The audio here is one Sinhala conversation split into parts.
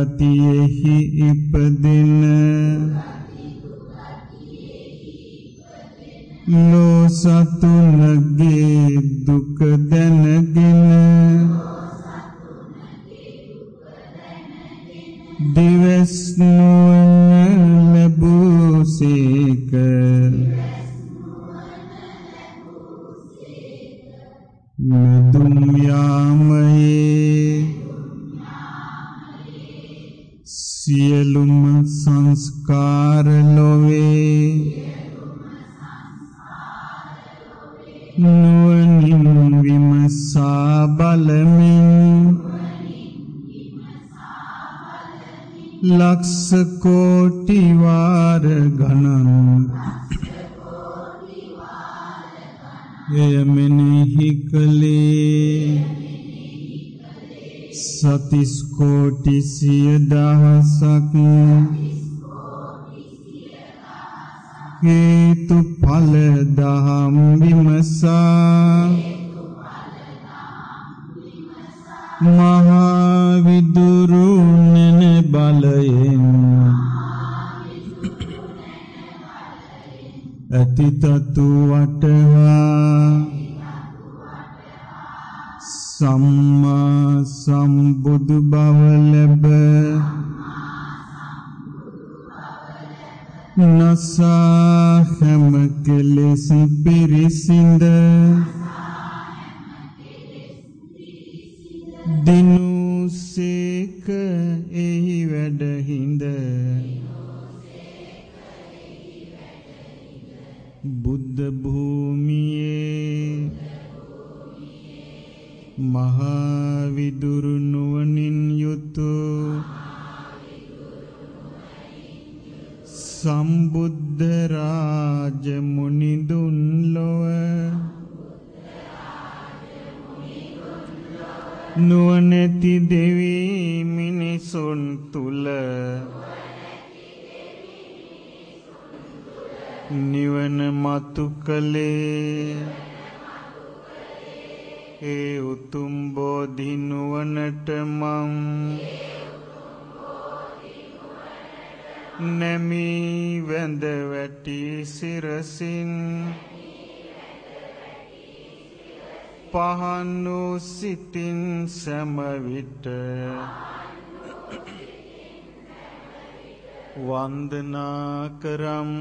දුගතියෙහි ඉපදින නුවණින් විමසා බලමින් ලක්ෂ කෝටි වාර ගණන් එය මෙනෙහි කළේ සතිස් කෝටි සිය දහසක් හේතු ඵල දහම් විමසා මහා විදුරුනන බලයෙන් ඇතිතතු වටවා සම්මා සම්බුදු බව ලැබ නසා හැම කෙලෙස් පිරිසිඳ දිනුසේක එහි වැඩහිඳ බුද්ධ භූමියේ මහා විදුරු නුවණින් යුතු සම්බුද්ධ රාජ මුනිදුන් ලොව නුවණැති දෙවි මිනිසුන් තුල නිවන මතු කළේ. ඒ උතුම් බෝධි නුවණට මං නැමි වැඳ වැටි සිරසින්. පහන් වූ සිතින් සැම විට. වන්දනා කරම්.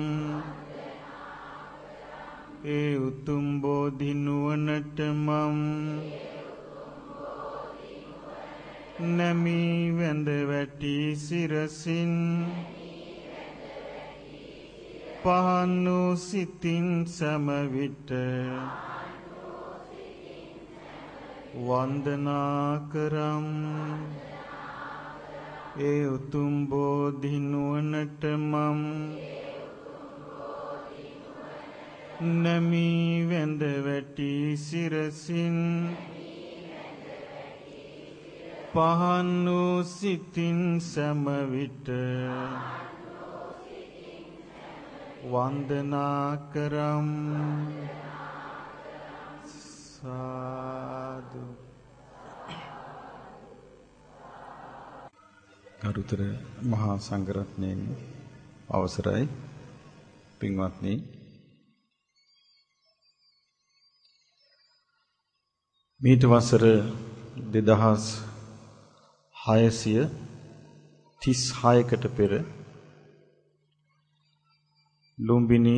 ඒ උතුම් බෝධි නුවණට මම්. නැමි වැඳ වැටි සිරසින්. පහන් වූ සිතින් සැම විට වන්දනා කරම්. ඒ උතුම් බෝධි නුවණට මම්. නමි වැඳ වැටි සිරසින්. පහන් වූ සිතින් සම විට වන්දනා කරම්. සාදු. ගරුතර මහා සංඝරත්නයන් අවසරයි. පින්වත්නි මීට වසර 2636කට පෙර ලුම්බිනි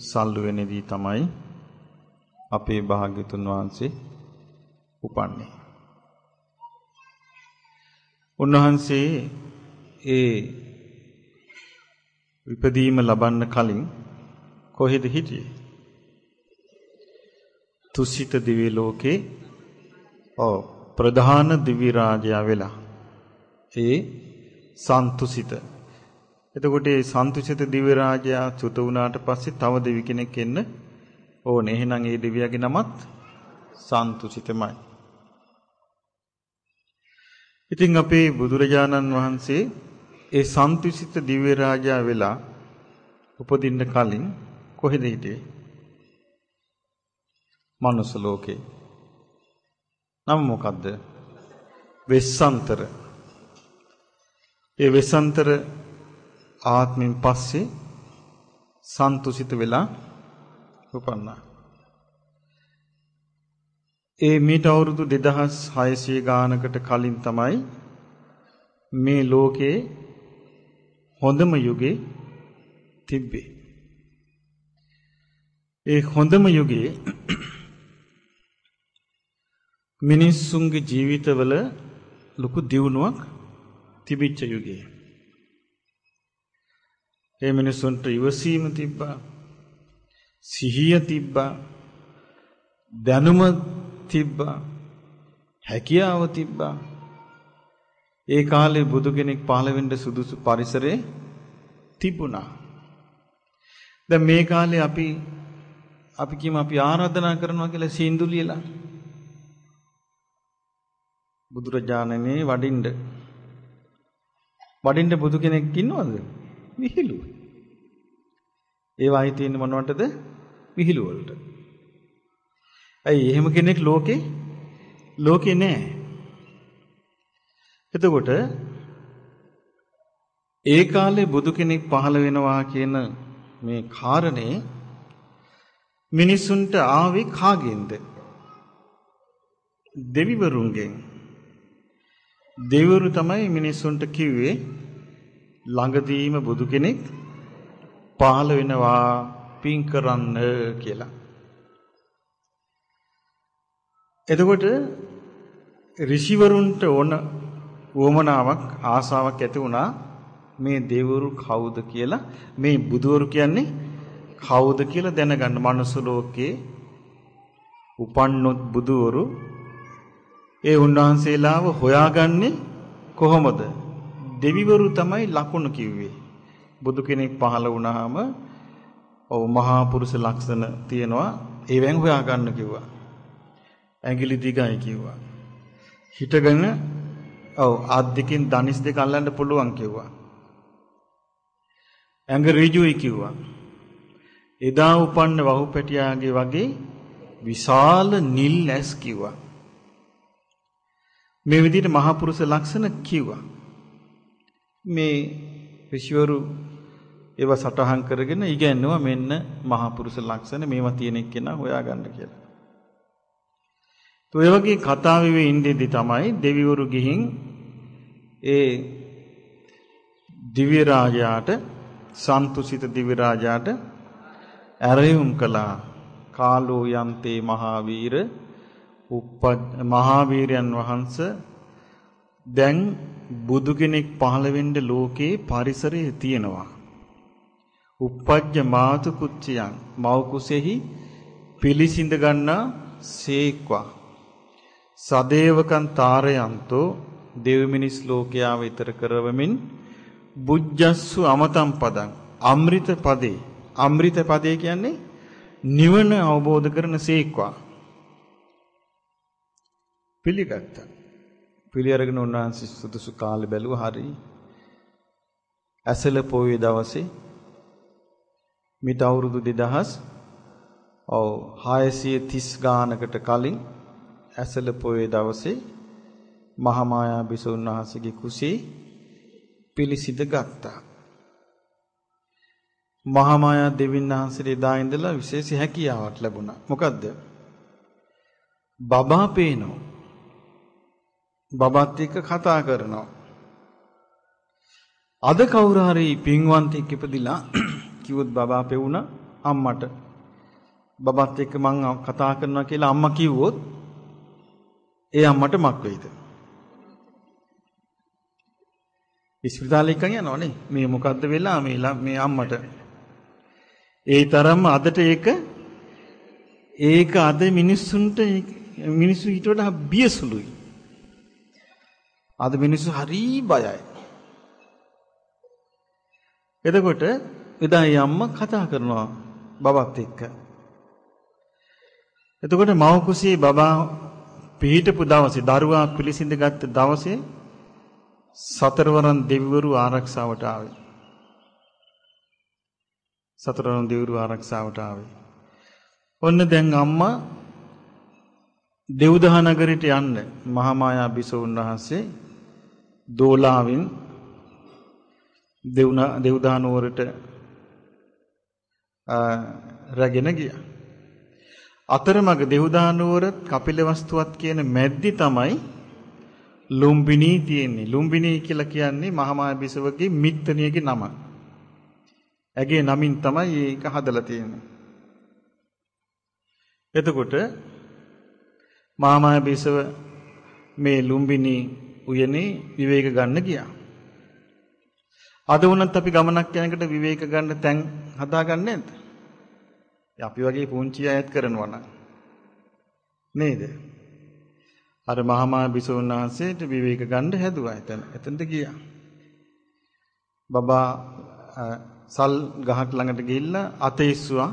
සල්ලුවෙනදී තමයි අපේ භාග්‍යතුන් වහන්සේ උපන්නේ. උන්වහන්සේ ඒ විපදීම ලබන්න කලින් කොහෙද හිටියේ? තුසිත දිව්‍ය ලෝකේ ඔව් ප්‍රධාන දිව්‍ය රාජයා වෙලා ඒ සන්තුසිත එතකොට ඒ සන්තුසිත දිව්‍ය රාජයා චුත වුණාට පස්සේ තව දෙවි කෙනෙක් එන්න ඕනේ. එහෙනම් ඒ දෙවියාගේ නමත් සන්තුසිතමයි. ඉතින් අපේ බුදුරජාණන් වහන්සේ ඒ සන්තුසිත දිව්‍ය රාජා වෙලා උපදින්න කලින් කොහෙද හිටියේ? මනුස්ස ලෝකේ. නම මොකද්ද? වෙස්සන්තර. ඒ වෙස්සන්තර ආත්මෙන් පස්සේ සන්තුසිත වෙලා උපන්නා. ඒ මීට අවුරුදු 2600 ගානකට කලින් තමයි මේ ලෝකේ හොඳම යුගේ තිබ්බේ. ඒ හොඳම යුගයේ මිනිස්සුන්ගේ ජීවිතවල ලොකු දියුණුවක් තිබිච්ච යුගයේ. ඒ මිනිස්සුන්ට ඉවසීම තිබ්බා. සිහිය තිබ්බා. දැනුම තිබ්බා. හැකියාව තිබ්බා. ඒ කාලේ බුදු කෙනෙක් පහළ වෙන්න සුදුසු පරිසරේ තිබුණා. දැන් මේ කාලේ අපි අපි කියමු අපි ආරාධනා කරනවා කියලා සීන්දු ලියලා බුදුරජාණනේ වඩින්න වඩින්න බුදු කෙනෙක් ඉන්නවද? විහිළු. ඒවා හිතේ ඉන්නේ මොනවටද? විහිළු වලට. ඇයි එහෙම කෙනෙක් ලෝකේ ලෝකේ නැහැ. එතකොට ඒ කාලේ බුදු කෙනෙක් පහළ වෙනවා කියන මේ කාරණේ මිනිසුන්ට ආවේ කාගෙන්ද? දෙවිවරුන්ගෙන්. දෙවිවරු තමයි මිනිසුන්ට කිව්වේ ළඟදීම බුදු කෙනෙක් පහළ වෙනවා පින් කරන්න කියලා. එතකොට ඍෂිවරුන්ට ඕන වොමනාවක් ආසාවක් ඇති වුණා මේ දෙවිවරු කවුද කියලා මේ බුදවරු කියන්නේ කවුද කියලා දැනගන්න මනුස්ස ලෝකේ උපන්නොත් බුදවරු ඒ උන්වහන්සේලාව හොයාගන්නේ කොහොමද? දෙවිවරු තමයි ලකුණු කිව්වේ. බුදු කෙනෙක් පහළ වුණාම ඔව් මහා පුරුෂ ලක්ෂණ තියෙනවා. ඒවෙන් හොයාගන්න කිව්වා. ඇඟිලි දිගයි කිව්වා. හිටගෙන ඔව් ආත් දෙකෙන් දනිස් දෙක අල්ලන්න පුළුවන් කිව්වා. ඇඟ ඍජුයි කිව්වා. එදා උපන්න වහුපැටියාගේ වගේ විශාල නිල් ඇස් කිව්වා. මේ විදිහට මහා පුරුෂ ලක්ෂණ කිව්වා. මේ ඍෂිවරු ඒව සටහන් කරගෙන ඉගැන්නුවා මෙන්න මහා පුරුෂ ලක්ෂණ මේවා තියෙන එක්කෙනා හොයාගන්න කියලා. તો ඒ වගේ කතාවේ ඉඳිද්දි තමයි දෙවිවරු ගිහින් ඒ දිව්‍ය රාජයාට සන්තුසිත දිව්‍ය රාජයාට ඇරයුම් කළා කාලෝ යන්තේ මහාවීර මහාවීරයන් වහන්සේ දැන් බුදු කෙනෙක් පහළ වෙන්න ලෝකේ පරිසරයේ තියෙනවා. uppajja මාතු කුච්චයන් මව් කුසෙහි පිලිසිඳ ගන්නා සේක්වා. සදේවකන් තාරයන්තෝ දෙව් මිනිස් ලෝකයා විතර කරවමින් බුද්ධස්සු අමතම් පදං අමෘත පදේ. අමෘත පදේ කියන්නේ නිවන අවබෝධ කරන සීක්වා. පිළිගත්තා. පිළි අරගෙන උන්වහන්සේ සුදුසු කාලෙ බැලුවා හරි ඇසල පොයේ දවසේ මිට අවුරුදු 2000 ඔව් 630 ගානකට කලින් ඇසල පොයේ දවසේ මහමායා බිසෝන් වහන්සේගේ කුසේ පිළිසිඳ ගත්තා. මහමායා දෙවියන් වහන්සේට එදා ඉඳලා විශේෂ හැකියාවක් ලැබුණා. මොකද්ද? බබා පේනවා. බබත් එක්ක කතා කරනවා. අද කවුරු හරි පින්වන්තෙක් ඉපදිලා කිව්වොත් බබා පෙවුණා අම්මට. බබත් එක්ක මං කතා කරනවා කියලා අම්මා කිව්වොත් ඒ අම්මට මක් වෙයිද? ඉස්පිරිතාලේ එකන් යනවනේ. මේ මොකද්ද වෙලා මේ මේ අම්මට. ඒ තරම්ම අදට ඒක ඒක අද මිනිස්සුන්ට මිනිස්සු ඊට වඩා බියසුලුයි. අද මිනිස්සු හරි බයයි. එතකොට එදා යම්ම කතා කරනවා බබත් එක්ක. එතකොට මව කුසේ බබා පිහිටපු දවසේ දරුවා පිළිසිඳ ගත්ත දවසේ සතරවරන් දෙවිවරු ආරක්ෂාවට ආවේ. සතරවරන් දෙවිවරු ආරක්ෂාවට ආවේ. ඔන්න දැන් අම්මා දෙව්දහ නගරයට යන්න මහාමායා බිසෝන් වහන්සේ දෝලාවෙන් දෙවුනා දෙව්දා නුවරට රැගෙන ගියා. අතරමඟ දෙව්දා නුවර කපිලවස්තුවත් කියන මැද්දි තමයි ලුම්බිනී තියෙන්නේ. ලුම්බිනී කියලා කියන්නේ මහාමාය බිසවගේ මිත්තණියගේ නම. ඇගේ නමින් තමයි ඒක හදලා තියෙන්නේ. එතකොට මහාමාය බිසව මේ ලුම්බිනී උයනේ විවේක ගන්න ගියා. අද වුණත් අපි ගමනක් යනකොට විවේක ගන්න තැන් හදාගන්නේ නැද්ද? අපි වගේ පුංචි අයත් කරනවා නම් නේද? අර මහමා බිසෝන් වහන්සේට විවේක ගන්න හැදුවා එතන. එතනට ගියා. බබා සල් ගහක් ළඟට ගිහිල්ලා අත ඉස්සුවා.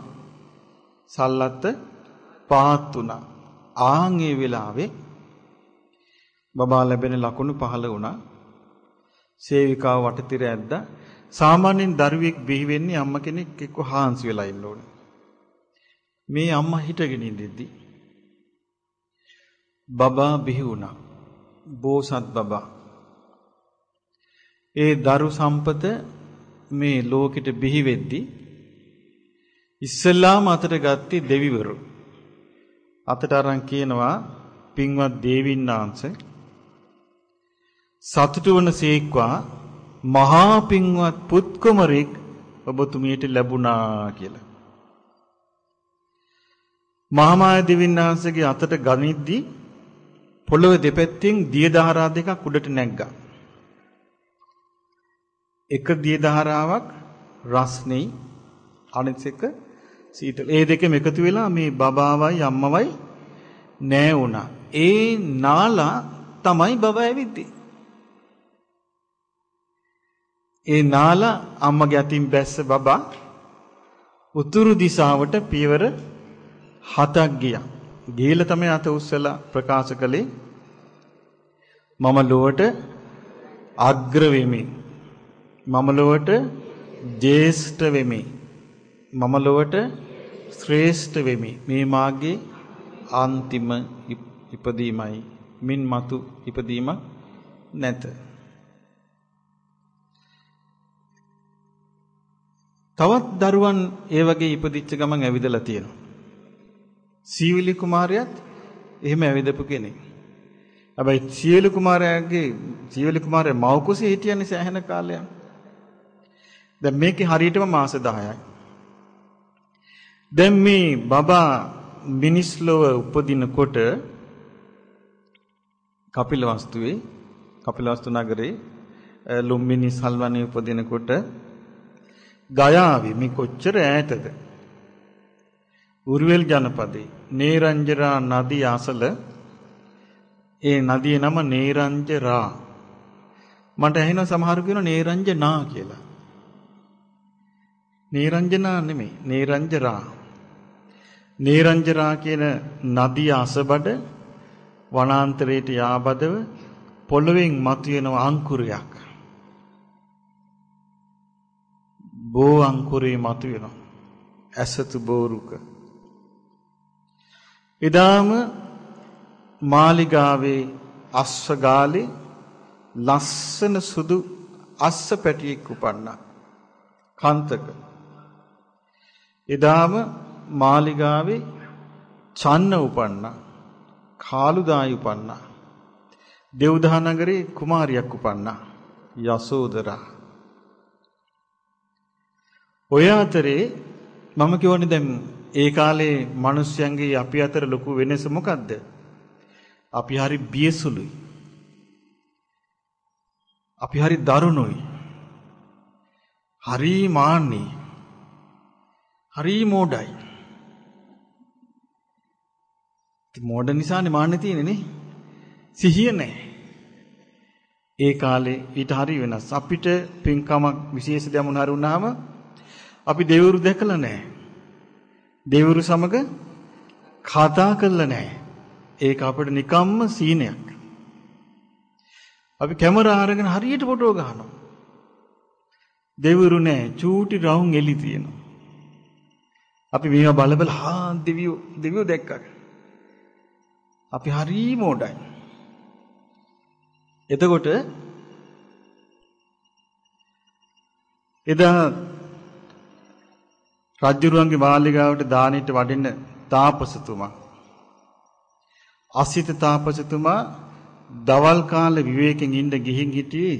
සල්ලත් පාත් වුණා. ආන් ඒ වෙලාවේ බබා ලැබෙන ලකුණු පහළ වුණා. සේවිකාව වටතිර ඇද්දා. සාමාන්‍යයෙන් දරුවෙක් බිහි වෙන්නේ අම්ම කෙනෙක් එක්ක හාන්සි වෙලා ඉන්න ඕනේ. මේ අම්මා හිටගෙන ඉඳිද්දී බබා බිහි වුණා. බෝසත් බබා. ඒ දරු සම්පත මේ ලෝකෙට බිහි වෙද්දී ඉස්සල්ලාම අතට ගත්තේ දෙවිවරු. අතට අරන් කියනවා පින්වත් දේවින්නාංශ සතුටු වන සීක්වා මහා පින්වත් පුත් කුමරෙක් ඔබතුමියට ලැබුණා කියලා. මහාමාය දෙවින්නාංශගේ අතට ගනිද්දී පොළොවේ දෙපැත්තෙන් දිය දහරා දෙකක් උඩට නැග්ගා. එක දිය දහරාවක් රස්නේ අනිත් එක සීතල. ඒ දෙකම එකතු වෙලා මේ බබාවයි අම්මවයි නෑ වුණා. ඒ නාලා තමයි බබා ඇවිද්දේ. ඒ නාලා අම්මගේ අතින් බැස්ස බබා උතුරු දිශාවට පියවර හතක් ගියා. ගිහිල්ලා තමයි අත උස්සලා ප්‍රකාශ කළේ මම ලොවට අග්‍ර වෙමි. මම ලොවට ජේෂ්ඨ වෙමි. මම ලොවට ශ්‍රේෂ්ඨ වෙමි. මේ මාගේ අන්තිම ඉපදීමයි. මින් මතු ඉපදීමක් නැත. තවත් දරුවන් ඒ වගේ ඉපදිච්ච ගමන් ඇවිදලා තියෙනවා. සීවිලි කුමාරයාත් එහෙම ඇවිදපු කෙනෙක්. හැබැයි සීවිලි කුමාරයාගේ සීවිලි කුමාරයා මව කුසේ හිටියන්නේ සෑහෙන කාලයක්. දැන් මේකේ හරියටම මාස 10යි. දැන් මේ බබා මිනිස් ලොව උපදිනකොට කපිලවස්තුවේ කපිලවස්තු නගරේ ලුම්බිනි සල්වනේ උපදිනකොට ගයාවේ මේ කොච්චර ඈතද උරුවෙල් ජනපදේ නේරංජරා නදිය අසල ඒ නදියේ නම නේරංජරා මට ඇහෙනවා සමහරු කියනවා නේරංජනා කියලා. නේරංජනා නෙමෙයි නේරංජරා. නේරංජරා කියන නදිය අසබඩ වනාන්තරයට යාබදව පොළවෙන් මතුවෙන අංකුරයක්. බෝ අංකුරේ මතුවෙනවා. ඇසතු බෝරුක. එදාම මාලිගාවේ අස්වගාලේ ලස්සන සුදු අස්ස පැටියෙක් උපන්නා. කාන්තක. එදාම මාලිගාවේ චන්න උපන්නා. කාලුදායි උපන්නා. දෙව්දා නගරේ කුමාරියක් උපන්නා. යසෝදරා. ඔය අතරේ මම කියවනේ දැන් ඒ කාලේ මිනිස්යන්ගේ අපි අතර ලොකු වෙනස මොකද්ද? අපි හරි බියසුලුයි. අපි හරි දරුණුයි. හරි මාන්නේ. හරි මෝඩයි. මෝඩ නිසානේ මාන්නේ තියෙන්නේ නේ. සිහිය නැහැ. ඒ කාලේ ඊට හරි වෙනස්. අපිට පින්කමක් විශේෂ දෙයක් මොන හරි වුණාම අපි දෙවිවරු දැකලා නැහැ. දෙවිවරු සමග කතා කරලා නැහැ. ඒක අපිට නිකම්ම සීනයක්. අපි කැමරා අරගෙන හරියට ෆොටෝ ගහනවා. දෙවිවරු නැහැ. චූටි රවුම් එලි තියෙනවා. අපි මේවා බල බල හා දෙවියෝ දෙවියෝ දැක්කා. අපි හරි මොඩයි. එතකොට එදා රජ්ජුරුවන්ගේ මාලිගාවට දානෙට වඩින්න තාපසතුමා අසිත තාපසතුමා දවල් කාලේ විවේකයෙන් ඉඳ ගිහින් හිටියේ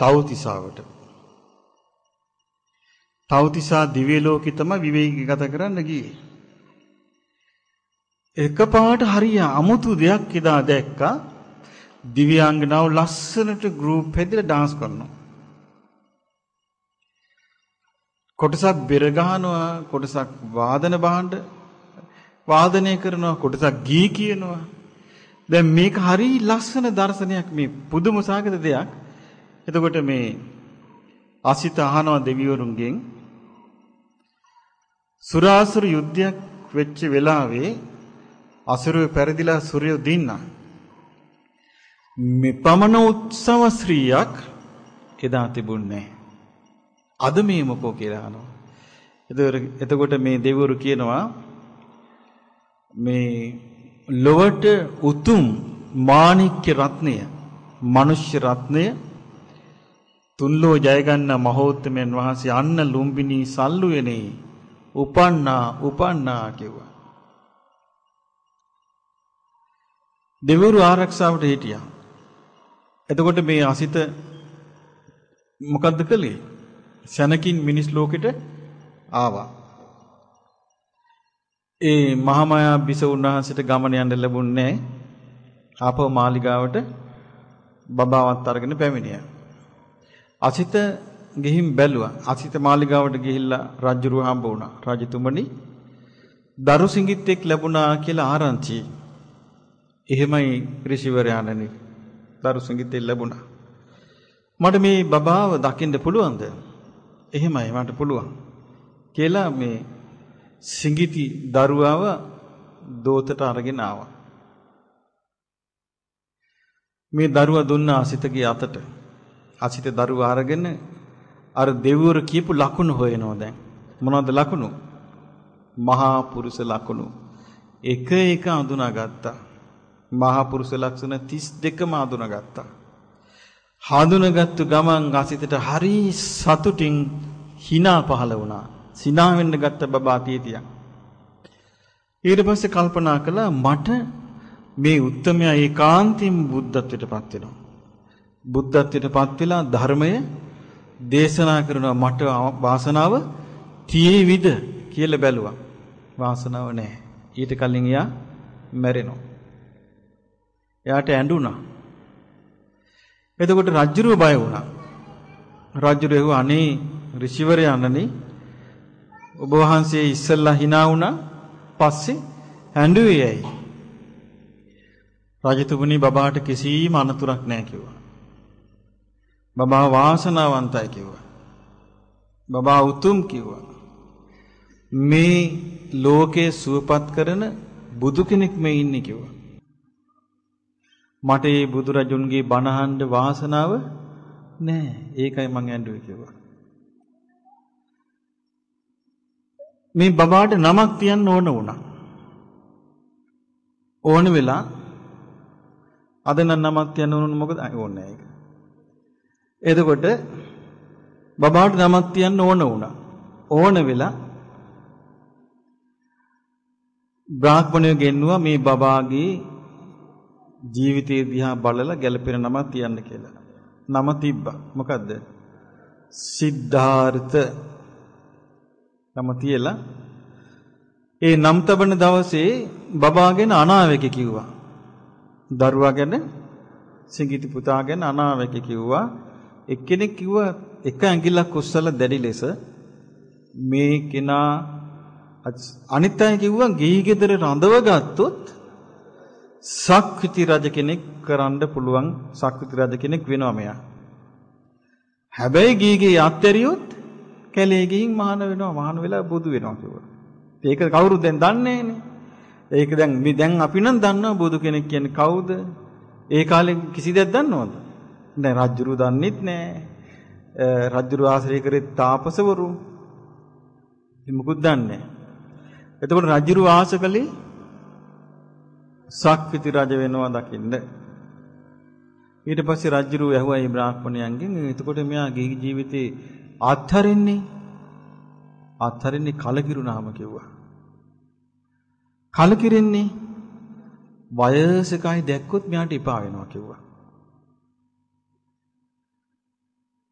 තවතිසාවට. තවතිසා දිව්‍ය ලෝකෙ තමයි විවේකී ගත කරන්න ගියේ. එකපාරට හරිය අමුතු දෙයක් එදා දැක්කා. දිව්‍යාංගනාව ලස්සනට ගෲප් හැදිලා ඩාන්ස් කරනවා. කොටසක් බෙර ගහනවා කොටසක් වාදන භාණ්ඩ වාදනය කරනවා කොටසක් ගී කියනවා. දැන් මේක හරි ලස්සන දර්ශනයක් මේ පුදුම සාගත දෙයක්. එතකොට මේ අසිත අහනවා දෙවිවරුන්ගෙන්. සුරාසුර යුද්ධයක් වෙච්ච වෙලාවේ අසුරය පෙරදිලා සූර්යය දින්නා. මේ පමණ උත්සව ශ්‍රීයක් එදා තිබුණේ. අද මේ මොකෝ කියලා අහනවා. එතකොට මේ දෙවිවරු කියනවා මේ ලොවට උතුම් මාණික්‍ය රත්නය, මනුෂ්‍ය රත්නය තුන්ලෝ ජය ගන්න මහෝත්තමයන් වහන්සේ අන්න ලුම්බිනි සල්ලුවේනේ උපන්නා උපන්නා කිව්වා. දෙවිවරු ආරක්ෂාවට හිටියා. එතකොට මේ අසිත මොකද්ද කළේ? සැනකින් මිනිස් ලෝකෙට ආවා. ඒ මහාමායා බිස උන්වහන්සේට ගමන යන්න ලැබුණේ ආපහු මාලිගාවට බබාවත් අරගෙන පැමිණියා. අසිත ගිහින් බැලුවා. අසිත මාලිගාවට ගිහිල්ලා රජුරුව හම්බ වුණා. රජතුමනි දරු සිඟිත්තෙක් ලැබුණා කියලා ආරංචි. එහෙමයි ඍෂිවරයාණනි. දරු සිඟිත්තෙක් ලැබුණා. මට මේ බබාව දකින්න පුළුවන්ද? එහෙමයි මට පුළුවන්. කියලා මේ සිඟිති දරුවාව දෝතට අරගෙන ආවා. මේ දරුවා දුන්නා අසිතගේ අතට. අසිත දරුවා අරගෙන අර දෙවිවරු කියපු ලකුණු හොයනවා දැන්. මොනවද ලකුණු? මහා පුරුෂ ලකුණු. එක එක අඳුනාගත්තා. මහා පුරුෂ ලක්ෂණ 32ම අඳුනාගත්තා. හඳුනගත්තු ගමන් අසිතට හරි සතුටින් hina පහළ වුණා. සිනා වෙන්න ගත්ත බබා තීතියක්. ඊට පස්සේ කල්පනා කළා මට මේ උත්තමයා ඒකාන්තයෙන් බුද්ධත්වයටපත් වෙනවා. බුද්ධත්වයටපත් වෙලා ධර්මය දේශනා කරනවා මට වාසනාව තියේවිද කියලා බැලුවා. වාසනාව නැහැ. ඊට කලින් එයා මැරෙනවා. එයාට ඇඬුණා. එතකොට රජුරුව බය වුණා. රජුරුව අනේ ඍෂිවරයන්නනේ ඔබ වහන්සේ ඉස්සල්ලා hina වුණා පස්සේ ඇඬුවේ ඇයි? රජතුමනි බබාට කිසිම අනතුරක් නැහැ කිව්වා. බබා වාසනාවන්තයි කිව්වා. බබා උතුම් කිව්වා. මේ ලෝකේ සුවපත් කරන බුදු කෙනෙක් මේ ඉන්නේ කිව්වා. මට මේ බුදුරජුන්ගේ බණහඬ වාසනාව නෑ. ඒකයි මං ඇඬුවේ කිව්වා. මේ බබාට නමක් තියන්න ඕන වුණා. ඕන වෙලා අද නම් නමක් තියන්න ඕන මොකද ඕනේ නෑ ඒක. එතකොට බබාට නමක් තියන්න ඕන වුණා. ඕන වෙලා බ්‍රාහ්මණය ගෙන්නුවා මේ බබාගේ ජීවිතය දිහා බලලා ගැළපෙන නමක් තියන්න කියලා. නම තිබ්බා. මොකද්ද? සිද්ධාර්ථ නම තියලා ඒ නම් තබන දවසේ බබා ගැන අනාවැකි කිව්වා. දරුවා ගැන සිඟිති පුතා ගැන අනාවැකි කිව්වා. එක්කෙනෙක් කිව්වා එක ඇඟිල්ලක් උස්සලා දැඩි ලෙස මේ කෙනා අනිත් අය කිව්වා ගිහි ගෙදර රඳව ගත්තොත් සක්විති රජ කෙනෙක් කරන්න පුළුවන් සක්විති රජ කෙනෙක් වෙනවා මෙයා. හැබැයි ගීගේ අත්හැරියොත් කැලේ ගිහින් මහාන වෙනවා මහාන වෙලා බුදු වෙනවා කිව්වා. ඒක කවුරුද දැන් දන්නේ ඒක දැන් මේ දැන් අපි නම් දන්නවා බුදු කෙනෙක් කියන්නේ කවුද? ඒ කාලේ කිසි දෙයක් දන්නවද? දැන් රජුරු දන්නෙත් නෑ. රජුරු ආශ්‍රය කරේ තාපසවරු. මොකුත් දන්නේ නෑ. එතකොට රජුරු ආස කළේ සක්විති රජ වෙනවා දකින්න. ඊට පස්සේ රජුරු ඇහුවා මේ බ්‍රාහ්මණයන්ගෙන් එතකොට මෙයා ගිහි ජීවිතේ අත්හරින්නේ අත්හරින්නේ කලකිරුණාම කිව්වා. කලකිරෙන්නේ වයසකයි දැක්කොත් මෙයාට එපා වෙනවා කිව්වා.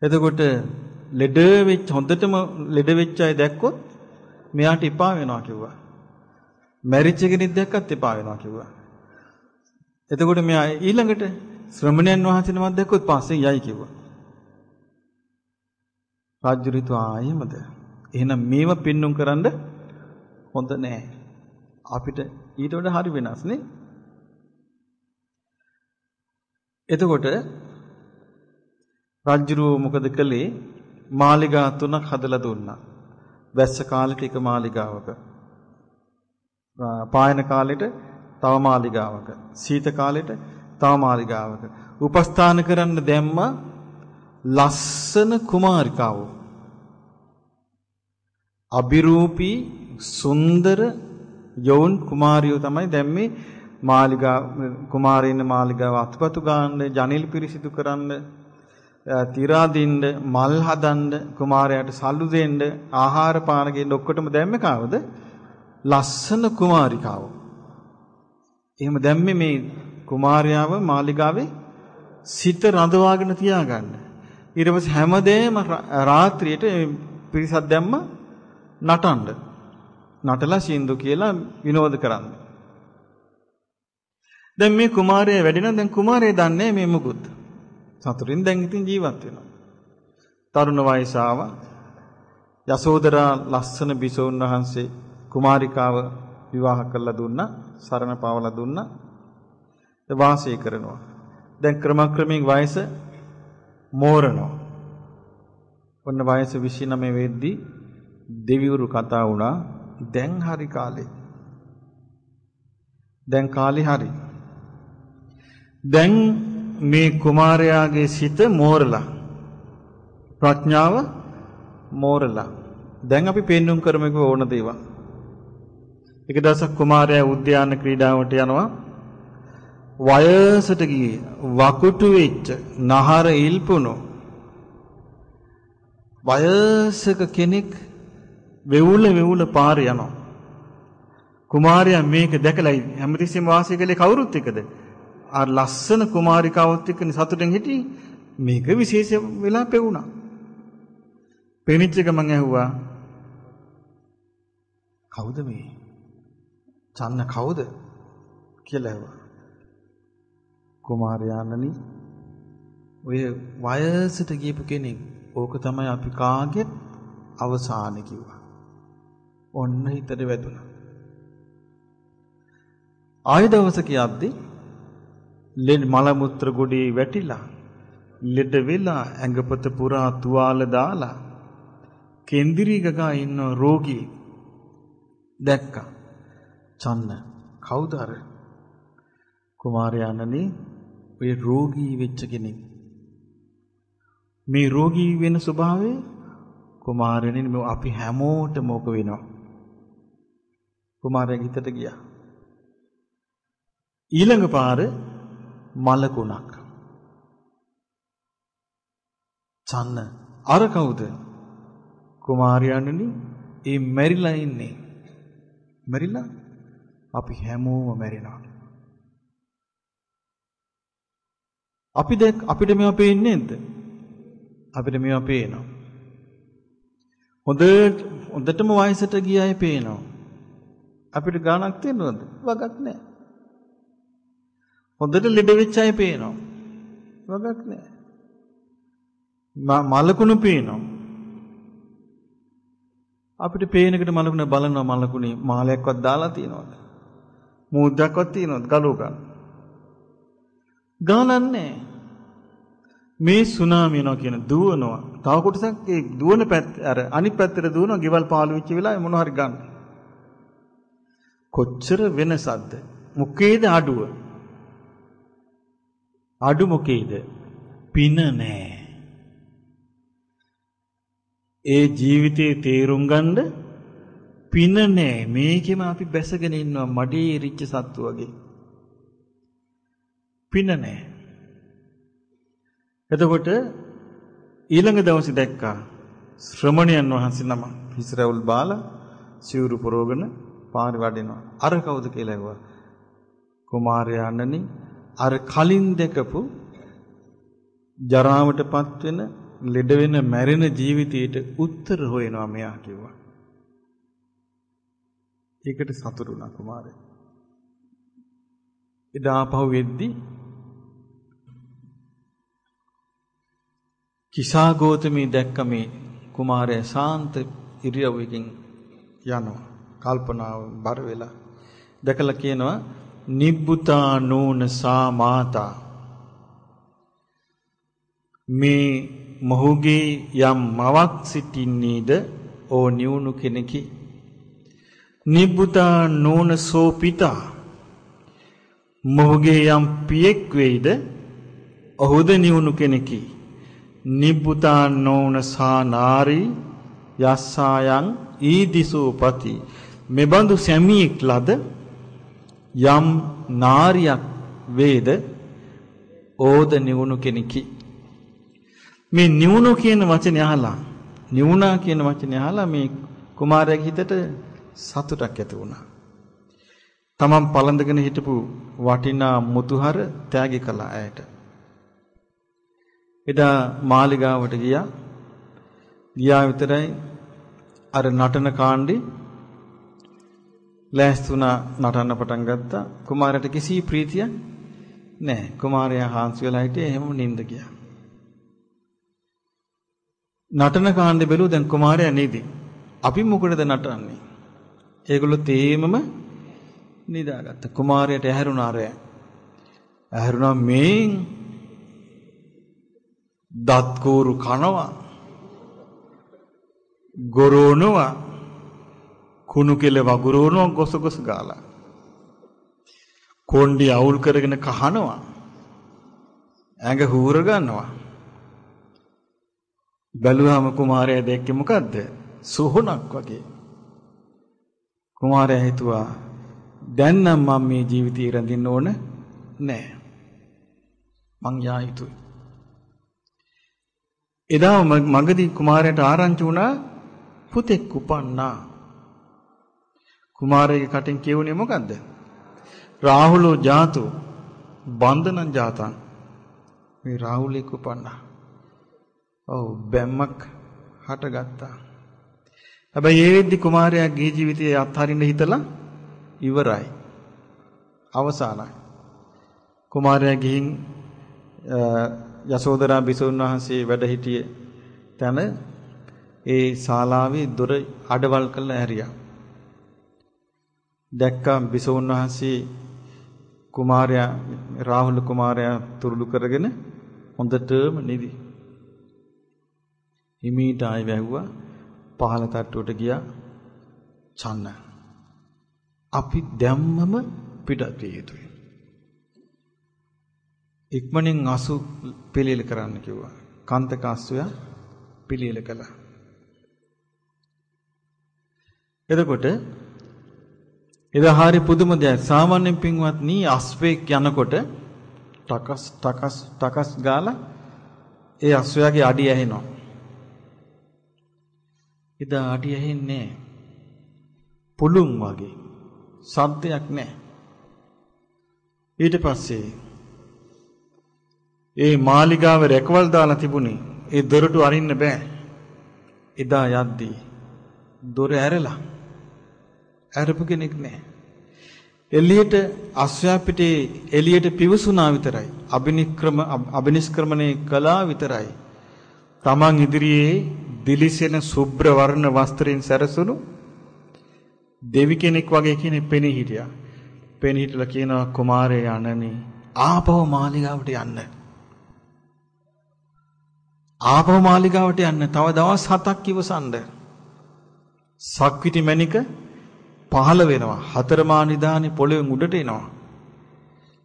එතකොට ලෙඩ වෙච්ච හොඳටම ලෙඩ වෙච්ච අය දැක්කොත් මෙයාට එපා වෙනවා කිව්වා. මැරිච්ච කෙනෙක් දැක්කත් එපා වෙනවා කිව්වා. එතකොට මෙයා ඊළඟට ශ්‍රමණයන් වහන්සේ නමක් දැක්කොත් පස්සේ යයි කිව්වා. රාජ්‍යරිතු ආයෙමද? එහෙනම් මේව පින්නුම් කරන්න හොඳ නෑ. අපිට ඊට වඩා හරි වෙනස් නේ. එතකොට රාජ්‍යරුව මොකද කළේ? මාලිගා තුනක් හදලා දුන්නා. වැස්ස කාලෙට එක මාලිගාවක. පායන කාලෙට තව මාලිගාවක. සීත කාලෙට තව මාලිගාවක. උපස්ථාන කරන්න දැම්ම ලස්සන කුමාරිකාවෝ. අබිරූපී සුන්දර යෝන් කුමාරියෝ තමයි දැම්මේ මාලිගා කුමාරින්න මාලිගාව අත්පතු ගන්න ජනිල් පිරිසිදු කරන්න තිරාදින්න මල් හදන්න කුමාරයාට සල්ලු දෙන්න ආහාර පාන ගෙන්න ඔක්කොටම දැම්මේ කවුද ලස්සන කුමාරිකාව. එහෙම දැම්මේ මේ කුමාරයාව මාලිගාවේ සිත රඳවාගෙන තියාගන්න. ඊට පස්සේ හැමදේම රාත්‍රියට පිරිසක් දැම්ම නටන්න. නටලා සින්දු කියලා විනෝද කරන්න. දැන් මේ කුමාරයා වැඩි නම් දැන් කුමාරයා දන්නේ මේ මුකුත්. සතුටින් දැන් ඉතින් ජීවත් වෙනවා. තරුණ වයස ආවා. යසෝදරා ලස්සන බිසෝන් වහන්සේ කුමාරිකාව විවාහ කරලා දුන්නා, සරණ පාවලා දුන්නා. වාසය කරනවා. දැන් ක්‍රමක්‍රමයෙන් වයස මෝරනවා. ඔන්න වයස 29 වෙද්දී දෙවිවරු කතා වුණා දැන් හරි කාලේ. දැන් කාලේ හරි. දැන් මේ කුමාරයාගේ සිත මෝරලා ප්‍රඥාව මෝරලා දැන් අපි පෙන්눔 කරමුකෝ ඕන දේවල් එක දවසක් කුමාරයා උද්‍යාන ක්‍රීඩාවට යනවා. වයසට ගියේ වකුටු වෙච්ච නහර ඉල්පුණු වයසක කෙනෙක් වෙවුල වෙවුල පාරේ යනවා. කුමාරයා මේක දැකලා හැමතිස්සෙම වාසය කළේ කවුරුත් එක්කද? අර ලස්සන කුමාරිකාවත් එක්කනේ සතුටෙන් හිටියේ. මේක විශේෂ වෙලා පෙවුණා. පෙනිච්ච ගමන් ඇහුවා කවුද මේ? චන්න කවුද කියලා ඇහුවා. කුමාරයාණනි ඔය වයසට ගියපු කෙනෙක් ඕක තමයි අපි කාගෙත් අවසානේ කිව්වා. ඔන්න හිතට වැදුනා. ආය දවසක යද්දී ලෙන් මල මුත්‍ර ගොඩේ වැටිලා ලෙඩ වෙලා ඇඟපත පුරා තුවාල දාලා කෙන්දිරි ගගා ඉන්න රෝගී දැක්කා. චන්න කවුද අර? කුමාරයාණනි ඔය රෝගී වෙච්ච කෙනෙක්. මේ රෝගී වෙන ස්වභාවය කුමාරයනි අපි හැමෝටම ඕක වෙනවා. කුමාරයා හිතට ගියා. ඊළඟ පාර මලකුණක්. චන්න අර කවුද? කුමාරයන්නි ඒ මැරිලා ඉන්නේ. මැරිලා අපි හැමෝම මැරෙනවා. අපි දැක් අපිට මේවා පේන්නේ නැද්ද? අපිට මේවා පේනවා. හොඳ හොඳටම වයසට ගිය අය පේනවා. අපිට ගාණක් තියෙනවද? වගක් නැහැ. හොඳට ලෙඩ වෙච්ච අය පේනවා. වගක් නැහැ. මලකුණු පේනවා. අපිට පේනකට මලකුණ බලනවා මලකුණේ මාලයක්වත් දාලා තියනවද? මූද්දක්වත් තියනවද ගලව ගන්න? ගානන්නේ මේ සුනාමි යනවා කියන දුවනවා. තව කොටසක් ඒ දුවන පැත්ත අර අනිත් පැත්තට දුවනවා ගෙවල් පාළු වෙච්ච වෙලාවේ මොනවා හරි ගන්න. කොච්චර වෙනසක්ද? මොකේද අඩුව? අඩු මොකේද? පින නෑ. ඒ ජීවිතේ තේරුම් ගන්න පින නෑ. මේකෙම අපි බැසගෙන ඉන්නවා මඩේ රිච්ච සත්තු වගේ. පින නෑ. එතකොට ඊළඟ දවසේ දැක්කා ශ්‍රමණයන් වහන්සේ නම හිසරවුල් බාලා සිවුරු පරෝගන පාරි වඩිනවා. අර කවුද කියලා ඇහුවා. කුමාරයාණනි අර කලින් දැකපු ජරාවටපත් වෙන ලෙඩ වෙන මැරෙන ජීවිතයට උත්තර හොයනවා මෙයා කිව්වා. ඒකට සතුටු වුණා කුමාරයා. එදා පහු වෙද්දි කිසා ගෝතමී දැක්ක මේ කුමාරයා ශාන්ත ඉරියව්වකින් යනවා. කල්පනාව බර වෙලා දැකලා කියනවා නිබ්බුතා නූන සා මාතා මේ මොහුගේ යම් මවක් සිටින්නේද ඕ නිවුණු කෙනෙකි. නිබ්බුතා නෝන සෝ පිතා මොහුගේ යම් පියෙක් වෙයිද ඔහුද නිවුණු කෙනෙකි. නිබ්බුතා නෝන සානාරී යස්සායන් ඊදිසූපති මෙබඳු සැමියෙක් ලද යම් නාරියක් වේද ඕද නිවුණු කෙනෙකි. මේ නිවුණු කියන වචනේ අහලා නිවුණා කියන වචනේ අහලා මේ කුමාරයාගේ හිතට සතුටක් ඇති වුණා. තමන් පළඳගෙන හිටපු වටිනා මුතුහර ත්‍යාගි කළා ඇයට. එදා මාලිගාවට ගියා. ගියා විතරයි අර නටන කාණ්ඩේ ලෑස්තුණා නටන්න පටන් ගත්තා. කුමාරයාට කිසි ප්‍රීතියක් නැහැ. කුමාරයා හාන්සි වෙලා හිටියේ එහෙම නිින්ද ගියා. නටන කාණ්ඩ බැලුව දැන් කුමාරයා නේද? අපි මොකටද නටන්නේ? ඒගොල්ලෝ තේමම නිදාගත්ත. කුමාරයාට ඇහැරුණා රෑ. ඇහැරුණා මේ දත් කෝරු කනවා. ගොරෝනවා. කුණු කෙල වගුරෝනවා ගොස ගොස ගාලා. කොණ්ඩි අවුල් කරගෙන කහනවා. ඇඟ හූර ගන්නවා. බැලුවාම කුමාරයා දැක්කේ මොකද්ද? සොහනක් වගේ. කුමාරයා හිතුවා දැන් නම් මම මේ ජීවිතය රැඳෙන්න ඕන නෑ. මං යා යුතුයි. එදා මගදී කුමාරයාට ආරංචි වුණා පුතෙක් උපන්නා. කුමාරයාගේ කටින් කියුණේ මොකද්ද? රාහුලෝ ජාතු බන්ධනං ජාතං. මේ රාහුලෙක් උපන්නා. ඔව් බැම්මක් හටගත්තා. හැබැයි ඒ වෙද්දි කුමාරයා ගිහි ජීවිතය අත්හරින්න හිතලා ඉවරයි. අවසానයි. කුමාරයා ගිහින් යසෝදරා බිසෝන් වහන්සේ වැඩ සිටියේ තැන ඒ ශාලාවේ දොර අඩවල් කරලා ඇරියා. දැක්කා බිසෝන් වහන්සේ කුමාරයා රාහුල කුමාරයා තුරුළු කරගෙන හොඳටම නිදි. හිමීට ආයි වැහුවා පහළ තට්ටුවට ගියා චන්න. අපි දැම්මම පිටත් විය යුතුයි. ඉක්මනින් අසු පිළියෙල කරන්න කිව්වා. කාන්තක අස්සුයා පිළියෙල කළා. එතකොට එදා හරි පුදුම දෙයක්. සාමාන්‍යයෙන් පින්වත්නි අස්වැක් යනකොට ටකස් ටකස් ටකස් ගාලා ඒ අස්වැයාගේ අඩිය ඇහෙනවා. එදා අඩිය ඇහෙන්නේ පුළුන් වගේ. සද්දයක් නැහැ. ඊට පස්සේ ඒ මාලිගාව රැකවල් දාලා තිබුණේ. ඒ දොරටු අරින්න බෑ. එදා යද්දී දොර ඇරලා ඇරපු කෙනෙක් නැහැ. එළියට අස්වැය පිටේ එළියට පිවිසුනා විතරයි. අබිනික්‍රම අබිනිෂ්ක්‍රමණය කළා විතරයි. තමන් ඉදිරියේ දිලිසෙන සුබ්‍ර වර්ණ වස්ත්‍රයෙන් සැරසුණු දෙවි කෙනෙක් වගේ කෙනෙක් පෙනී හිටියා. පෙනී හිටලා කියනවා කුමාරය යන්නනේ ආපහු මාලිගාවට යන්න. ආපහු මාලිගාවට යන්න තව දවස් 7ක් ඉවසන්න. සක්විති මණික පහළ වෙනවා. හතරමා නිදානේ පොළොවෙන් උඩට එනවා.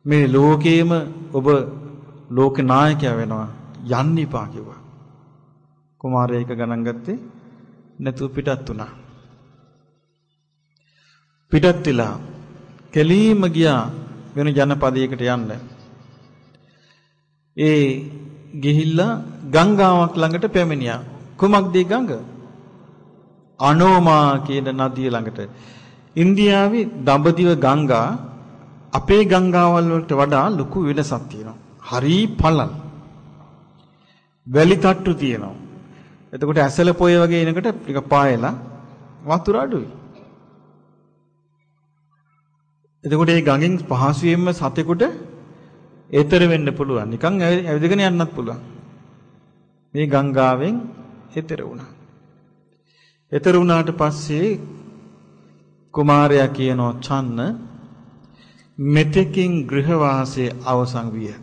මේ ලෝකේම ඔබ ලෝක නායකයා වෙනවා. යන්න එපා කිව්වා. කුමාරයා එක ගණන් ගත්තේ නැතුව පිටත් වුණා. පිටත් වෙලා කෙලීම ගියා වෙන ජනපදයකට යන්න. ඒ ගිහිල්ලා ගංගාවක් ළඟට පැමිණියා. කුමක්ද ගඟ? අනෝමා කියන නදිය ළඟට. ඉන්දියාවේ දඹදිව ගංගා අපේ ගංගාවල් වලට වඩා ලොකු වෙනසක් තියෙනවා. හරි පළල්. වැලි තට්ටු තියෙනවා. එතකොට ඇසල පොය වගේ එනකොට ටික පායලා වතුර අඩුයි. එතකොට මේ ගඟෙන් පහසුවෙන්ම සතෙකුට ඒතර වෙන්න පුළුවන්. නිකන් ඇවිදගෙන යන්නත් පුළුවන්. මේ ගංගාවෙන් ඒතර වුණා. ඒතර වුණාට පස්සේ කුමාරයා කියනෝ චන්න මෙතෙකින් ගෘහවාසයේ අවසන් විය.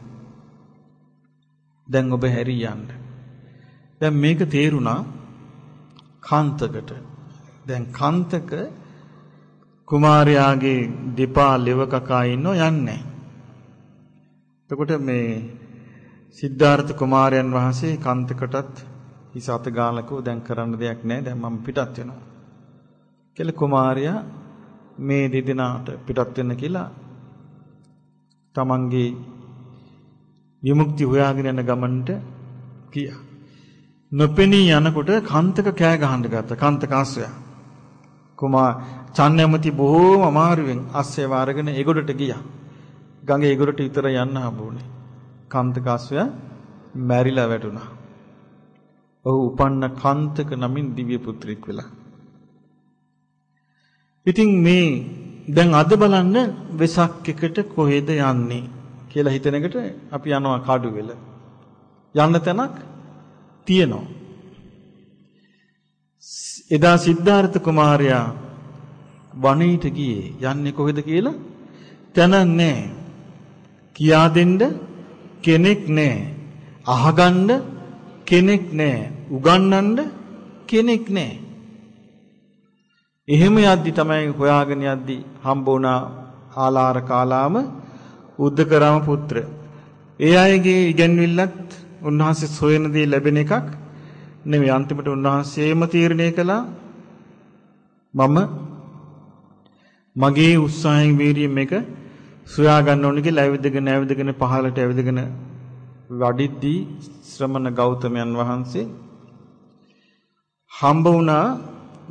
දැන් ඔබ හැරී යන්න. දැන් මේක තේරුණා කාන්තකට. දැන් කාන්තක කුමාරයාගේ දෙපා ලෙව කකා ඉන්නෝ යන්නේ. එතකොට මේ සිද්ධාර්ථ කුමාරයන් වහන්සේ කාන්තකටත් හිස අත ගාලකෝ දැන් කරන්න දෙයක් නැහැ දැන් මම පිටත් වෙනවා. කියලා කුමාරයා මේ දෙදෙනාට පිටත් වෙන්න කියලා තමන්ගේ විමුක්ති හොයාගෙන යන ගමනට ගියා. නොපෙනී යනකොට කාන්තක කෑ ගහන්න ගත්තා. කාන්තක ආශ්‍රයා. කුමා චන්නමති බොහෝම අමාරුවෙන් අස්සය වාරගෙන ඒගොඩට ගියා. ගඟේ ඒගොඩට විතර යන්න හම්බුනේ. කාන්තක ආශ්‍රයා මැරිලා වැටුණා. ඔහු උපන්න කාන්තක නමින් දිව්‍ය පුත්‍රෙක් වෙලා. ඉතින් මේ දැන් අද බලන්න වෙසක් එකට කොහෙද යන්නේ කියලා හිතන එකට අපි යනවා කඩුවෙල. යන්න තැනක් තියෙනවා. එදා සිද්ධාර්ථ කුමාරයා වනයේට ගියේ යන්නේ කොහෙද කියලා තැන නැහැ. කියා දෙන්න කෙනෙක් නැහැ. අහගන්න කෙනෙක් නැහැ. උගන්වන්න කෙනෙක් නැහැ. එහෙම යද්දි තමයි හොයාගෙන යද්දි හම්බ වුණා ආලාර කාලාම උද්දකරම පුත්‍ර. ඒ අයගේ ඉගැන්විල්ලත් උන්වහන්සේ සොයන දේ ලැබෙන එකක් නෙමෙයි අන්තිමට උන්වහන්සේම තීරණය කළා මම මගේ උත්සාහයෙන් වීරියෙන් මේක සොයා ගන්න ඕනේ කියලා ඇවිදගෙන ඇවිදගෙන පහළට ඇවිදගෙන වඩිද්දී ශ්‍රමණ ගෞතමයන් වහන්සේ හම්බ වුණා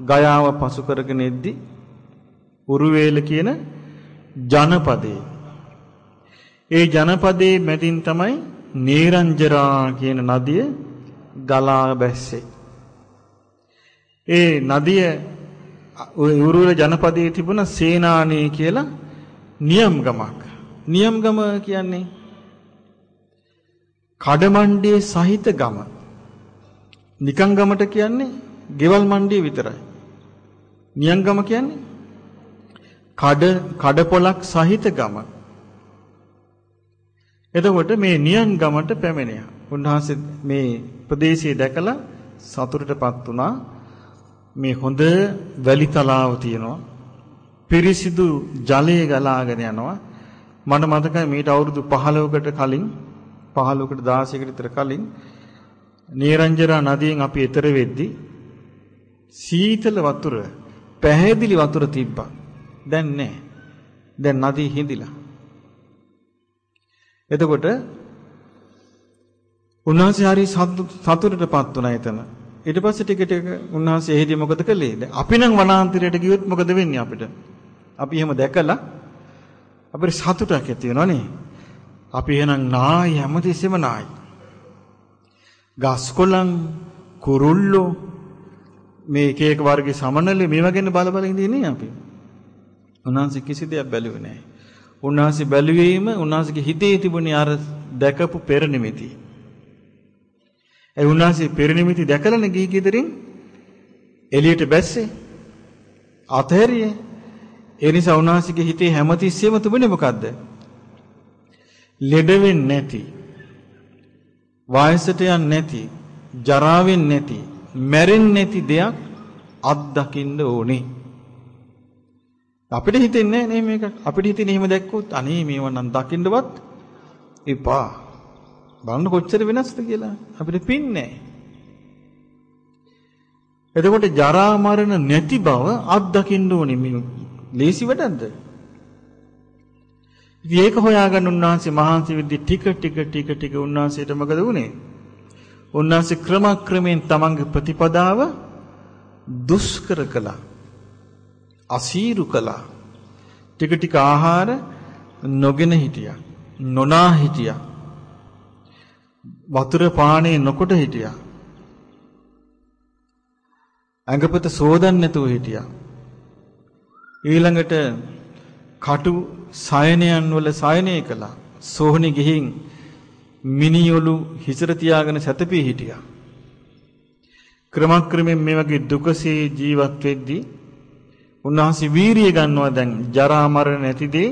ගයාව පසු කරගෙන එද්දි උරුවේල කියන ජනපදේ. ඒ ජනපදේ මැදින් තමයි නීරංජරා කියන නදිය ගලා බැස්සේ. ඒ නදිය උරුවේල ජනපදයේ තිබුණ සේනානී කියලා නියම් ගමක්. නියම් ගම කියන්නේ කඩමණ්ඩේ සහිත ගම. නිකං ගමට කියන්නේ ගෙවල් මණ්ඩිය විතරයි. නියංගම කියන්නේ කඩ කඩපොලක් සහිත ගම. එතකොට මේ නියංගමට පැමිණියා. උන්වහන්සේ මේ ප්‍රදේශය දැකලා සතුටටපත් වුණා. මේ හොඳ වැලි තලාව තියෙනවා. පිරිසිදු ජලය ගලාගෙන යනවා. මට මතකයි මීට අවුරුදු 15කට කලින් 15කට 16කට විතර කලින් නීරංජරා නදියෙන් අපි එතර වෙද්දි සීතල වතුර පැහැදිලි වතුර තිබ්බා. දැන් නැහැ. දැන් නදී හිඳිලා. එතකොට උන්වහන්සේ හරි සතුටටපත් වුණා එතන. ඊට පස්සේ ටික ටික උන්වහන්සේ එහෙදි මොකද කළේ? දැන් අපි නම් වනාන්තරයට ගියොත් මොකද වෙන්නේ අපිට? අපි එහෙම දැකලා අපිට සතුටක් ඇති වෙනවනේ. අපි එහෙනම් නායි හැමතිස්සෙම නායි. ගස්කොලන් කුරුල්ලෝ මේ එක එක වර්ගයේ සමනලේ මේවා ගැන බල බල ඉඳින්නේ අපි. උන්වහන්සේ කිසි දෙයක් බැලුවේ නැහැ. උන්වහන්සේ බැලුවේම උන්වහන්සේගේ හිතේ තිබුණේ අර දැකපු පෙර නිමිති. ඒ උන්වහන්සේ පෙර නිමිති දැකලානේ ගිහි ගෙදරින් එළියට බැස්සේ. අතහැරියේ. ඒ නිසා උන්වහන්සේගේ හිතේ හැමතිස්සෙම තිබුණේ මොකද්ද? ලෙඩ නැති. වයසට යන්නේ නැති. ජරාවෙන් නැති. මැරෙන්නේ නැති දෙයක් අත්දකින්න ඕනේ. අපිට හිතෙන්නේ නැහැ මේක. අපිට හිතෙන්නේ එහෙම දැක්කොත් අනේ මේව නම් දකින්නවත් එපා. බලන්න කොච්චර වෙනස්ද කියලා. අපිට පින්නේ එතකොට ජරා මරණ නැති බව අත්දකින්න ඕනේ මේ ලේසි වැඩක්ද? ඉතින් ඒක හොයාගන්න උන්වහන්සේ මහාන්සි විද්‍ය ටික ටික ටික ටික උන්වහන්සේට මොකද වුනේ? උන්වහන්සේ ක්‍රමක්‍රමයෙන් තමන්ගේ ප්‍රතිපදාව දුෂ්කර කළා. අසීරු කළා. ටික ටික ආහාර නොගෙන හිටියා. නොනා හිටියා. වතුර පානේ නොකොට හිටියා. ඇඟපත සෝදන්න නැතුව හිටියා. ඊළඟට කටු සයනයන් වල සයනය කළා. සෝහනි ගිහින් මිනිඔලු හිසර තියාගෙන සැතපී හිටියා. ක්‍රමක්‍රමයෙන් මේ වගේ දුකසේ ජීවත් වෙද්දී උන්වහන්සේ වීරිය ගන්නවා දැන් ජරා මරණ නැතිදී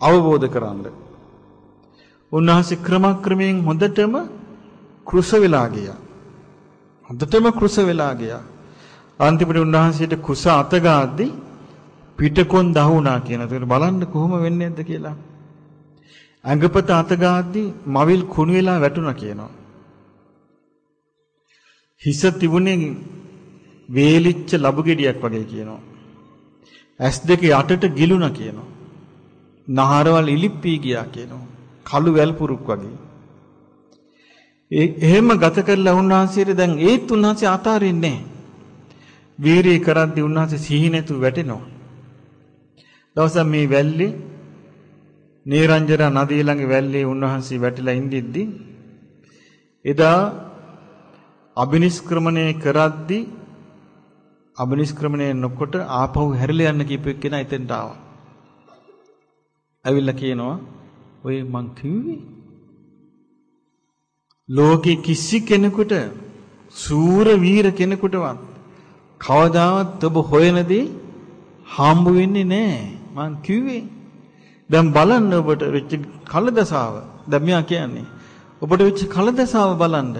අවබෝධ කරගන්න. උන්වහන්සේ ක්‍රමක්‍රමයෙන් හොඳටම කෘෂ වෙලා ගියා. හොඳටම කෘෂ වෙලා ගියා. අන්තිමට උන්වහන්සේට කුස අත ගාද්දි පිටකොන් දහුණා කියන. ඒක බලන්න කොහොම වෙන්නේ නැද්ද කියලා. ඇඟපත අත ගාද්දි මවිල් කුණු වෙලා වැටුණා කියනවා. හිස තිබුණේ වේලිච්ච ලබු ගෙඩියක් වගේ කියනවා. ඇස් දෙක යටට ගිලුණා කියනවා. නහරවල් ඉලිප්පී ගියා කියනවා. කළු වැල් පුරුක් වගේ. ඒ එහෙම ගත කරලා උන්වහන්සේට දැන් ඒත් උන්වහන්සේ අතාරින්නේ නැහැ. වීරිය කරද්දී උන්වහන්සේ සිහි නැතුව වැටෙනවා. දවසක් මේ වැල්ලේ නීරංජන නදිය ළඟ වැල්ලේ උන්වහන්සේ වැටිලා ඉඳිද්දි එදා අබිනිෂ්ක්‍රමණය කරද්දී අබිනිෂ්ක්‍රමණය නොකොට ආපහු හැරිලා යන්න කියපු එක්කෙනා එතෙන්ට ආවා. ඇවිල්ලා කියනවා ඔය මං කිව්වේ? ලෝකේ කිසි කෙනෙකුට සූර වීර කෙනෙකුටවත් කවදාවත් ඔබ හොයනදී හම්බ වෙන්නේ නැහැ මං කිව්වේ. දැන් බලන්න ඔබට වෙච්ච කලදසාව. දැන් මෙයා කියන්නේ ඔබට වෙච්ච කලදසාව බලන්න.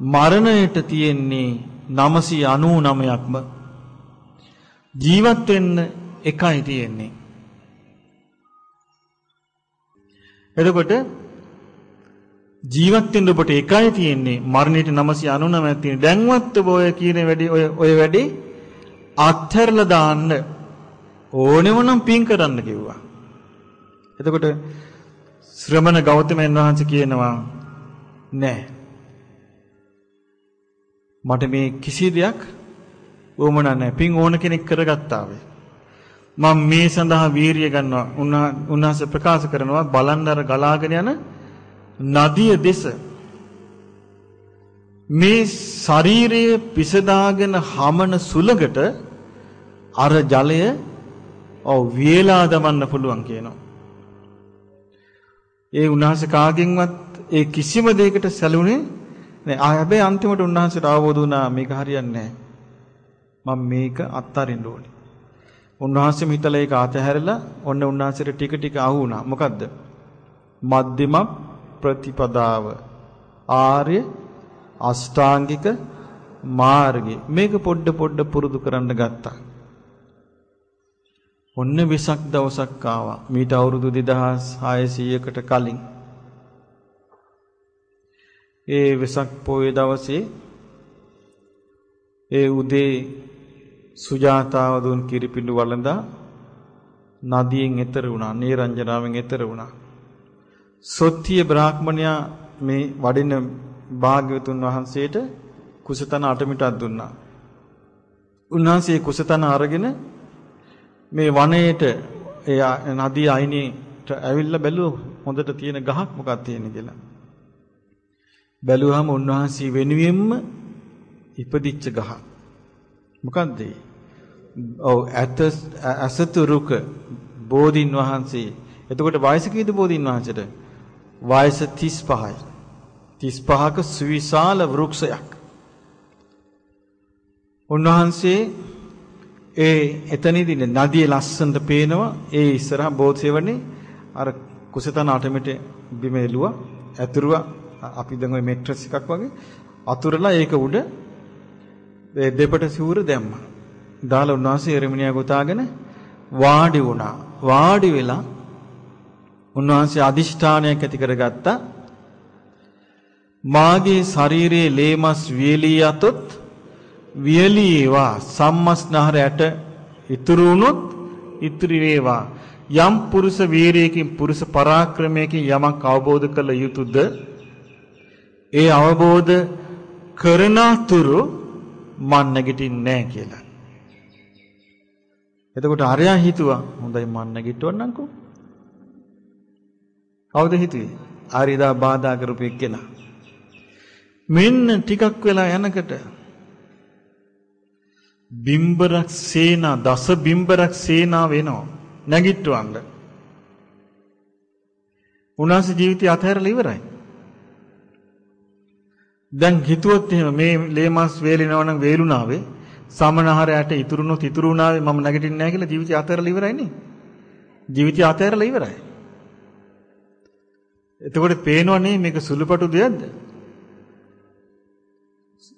මරණයට තියෙන්නේ 999ක්ම ජීවත් වෙන්න එකයි තියෙන්නේ. එතකොට ජීවත් වෙන්න ඔබට එකයි තියෙන්නේ මරණයට 999ක් තියෙන. දැන්වත් ඔබ ඔය කියන වැඩි ඔය ඔය වැඩි අත්හැරලා දාන්න ඕනෙම නම් පින් කරන්න කිව්වා. එතකොට ශ්‍රමණ ගෞතමයන් වහන්සේ කියනවා නෑ මට මේ කිසි දෙයක් වොමනා නැහැ. පින් ඕන කෙනෙක් කරගත්තා වේ. මම මේ සඳහා වීරිය ගන්නවා. උන්වහන්සේ ප්‍රකාශ කරනවා බලන්න අර ගලාගෙන යන නදිය දෙස මේ ශරීරයේ පිසදාගෙන හමන සුලකට අර ජලය ඔව් වියලා දමන්න පුළුවන් කියනවා. ඒ උන්වහන්සේ කාගෙන්වත් ඒ කිසිම දෙයකට සැලුනේ නෑ හැබැයි අන්තිමට උන්වහන්සේට අවබෝධ වුණා මේක හරියන්නේ නෑ. මම මේක අත්හරින්න ඕනේ. උන්වහන්සේම හිතලා ඒක අතහැරලා ඔන්න උන්වහන්සේට ටික ටික අහු වුණා. මොකද්ද? මධ්‍යම ප්‍රතිපදාව. ආර්ය අෂ්ටාංගික මාර්ගය. මේක පොඩ පොඩ පුරුදු කරන්න ගත්තා. ඔන්න වෙසක් දවසක් ආවා. මීට අවුරුදු 2600කට කලින්. ඒ වෙසක් පොයේ දවසේ ඒ උදේ සුජාතාව දුන් කිරිපිඬු වළඳා නදියෙන් එතර වුණා. නීරංජනාවෙන් එතර වුණා. සොත්තිය බ්‍රාහ්මණයා මේ වඩින භාග්‍යවතුන් වහන්සේට කුසතන අටමිටක් දුන්නා. උන්වහන්සේ කුසතන අරගෙන මේ වනයේට ඒ නදී අයිනේට ඇවිල්ලා බැලුවා හොඳට තියෙන ගහක් මොකක්ද තියෙන්නේ කියලා. බැලුවාම උන්වහන්සේ වෙනුවෙන්ම ඉපදිච්ච ගහ. මොකද්ද ඒ? ඔව් ඇත අසතුරුක බෝධින් වහන්සේ. එතකොට වයස කීයද බෝධින් වහන්සේට? වයස 35යි. 35ක සුවිශාල වෘක්ෂයක්. උන්වහන්සේ ඒ එතනදී නදියේ ලස්සනට පේනවා ඒ ඉස්සරහා බෝධිසෙවණේ අර කුසතන අටමිට බිම එළුවා ඇතුරුවා අපි දැන් ওই මෙට්‍රස් එකක් වගේ අතුරලා ඒක උඩ දෙපට සිවුර දැම්මා. දාලා උන්වහන්සේ එරමිනියා ගොතාගෙන වාඩි වුණා. වාඩි වෙලා උන්වහන්සේ අදිෂ්ඨානයක් ඇති කරගත්තා. මාගේ ශරීරයේ ලේමස් වියලී යතොත් වියලී ඒවා සම්මස්නහර ඇට ඉතුරු වුණොත් ඉතිරි වේවා යම් පුරුෂ වීරයකින් පුරුෂ පරාක්‍රමයකින් යමක් අවබෝධ කළ යුතුයද ඒ අවබෝධ කරන තුරු මන් නැගිටින්නේ නැහැ කියලා. එතකොට අරයා හිතුවා හොඳයි මන් නැගිටවන්නම්කෝ. කවුද හිතුවේ? ආරිදා බාධා කරපු එක්කෙනා. මෙන්න ටිකක් වෙලා යනකට බිම්බරක් සේනා දස බිම්බරක් සේනා වෙනවා නැගිටවන්න. උන්වහන්සේ ජීවිතය අතහැරලා ඉවරයි. දැන් හිතුවොත් එහෙම මේ ලේමස් වේලිනව නම් වේලුණාවේ සමනහරයට ඉතුරුනොත් ඉතුරුණාවේ මම නැගිටින්නේ නැහැ කියලා ජීවිතය අතහැරලා ඉවරයි නේ. ජීවිතය අතහැරලා ඉවරයි. එතකොට පේනවනේ මේක සුළුපටු දෙයක්ද?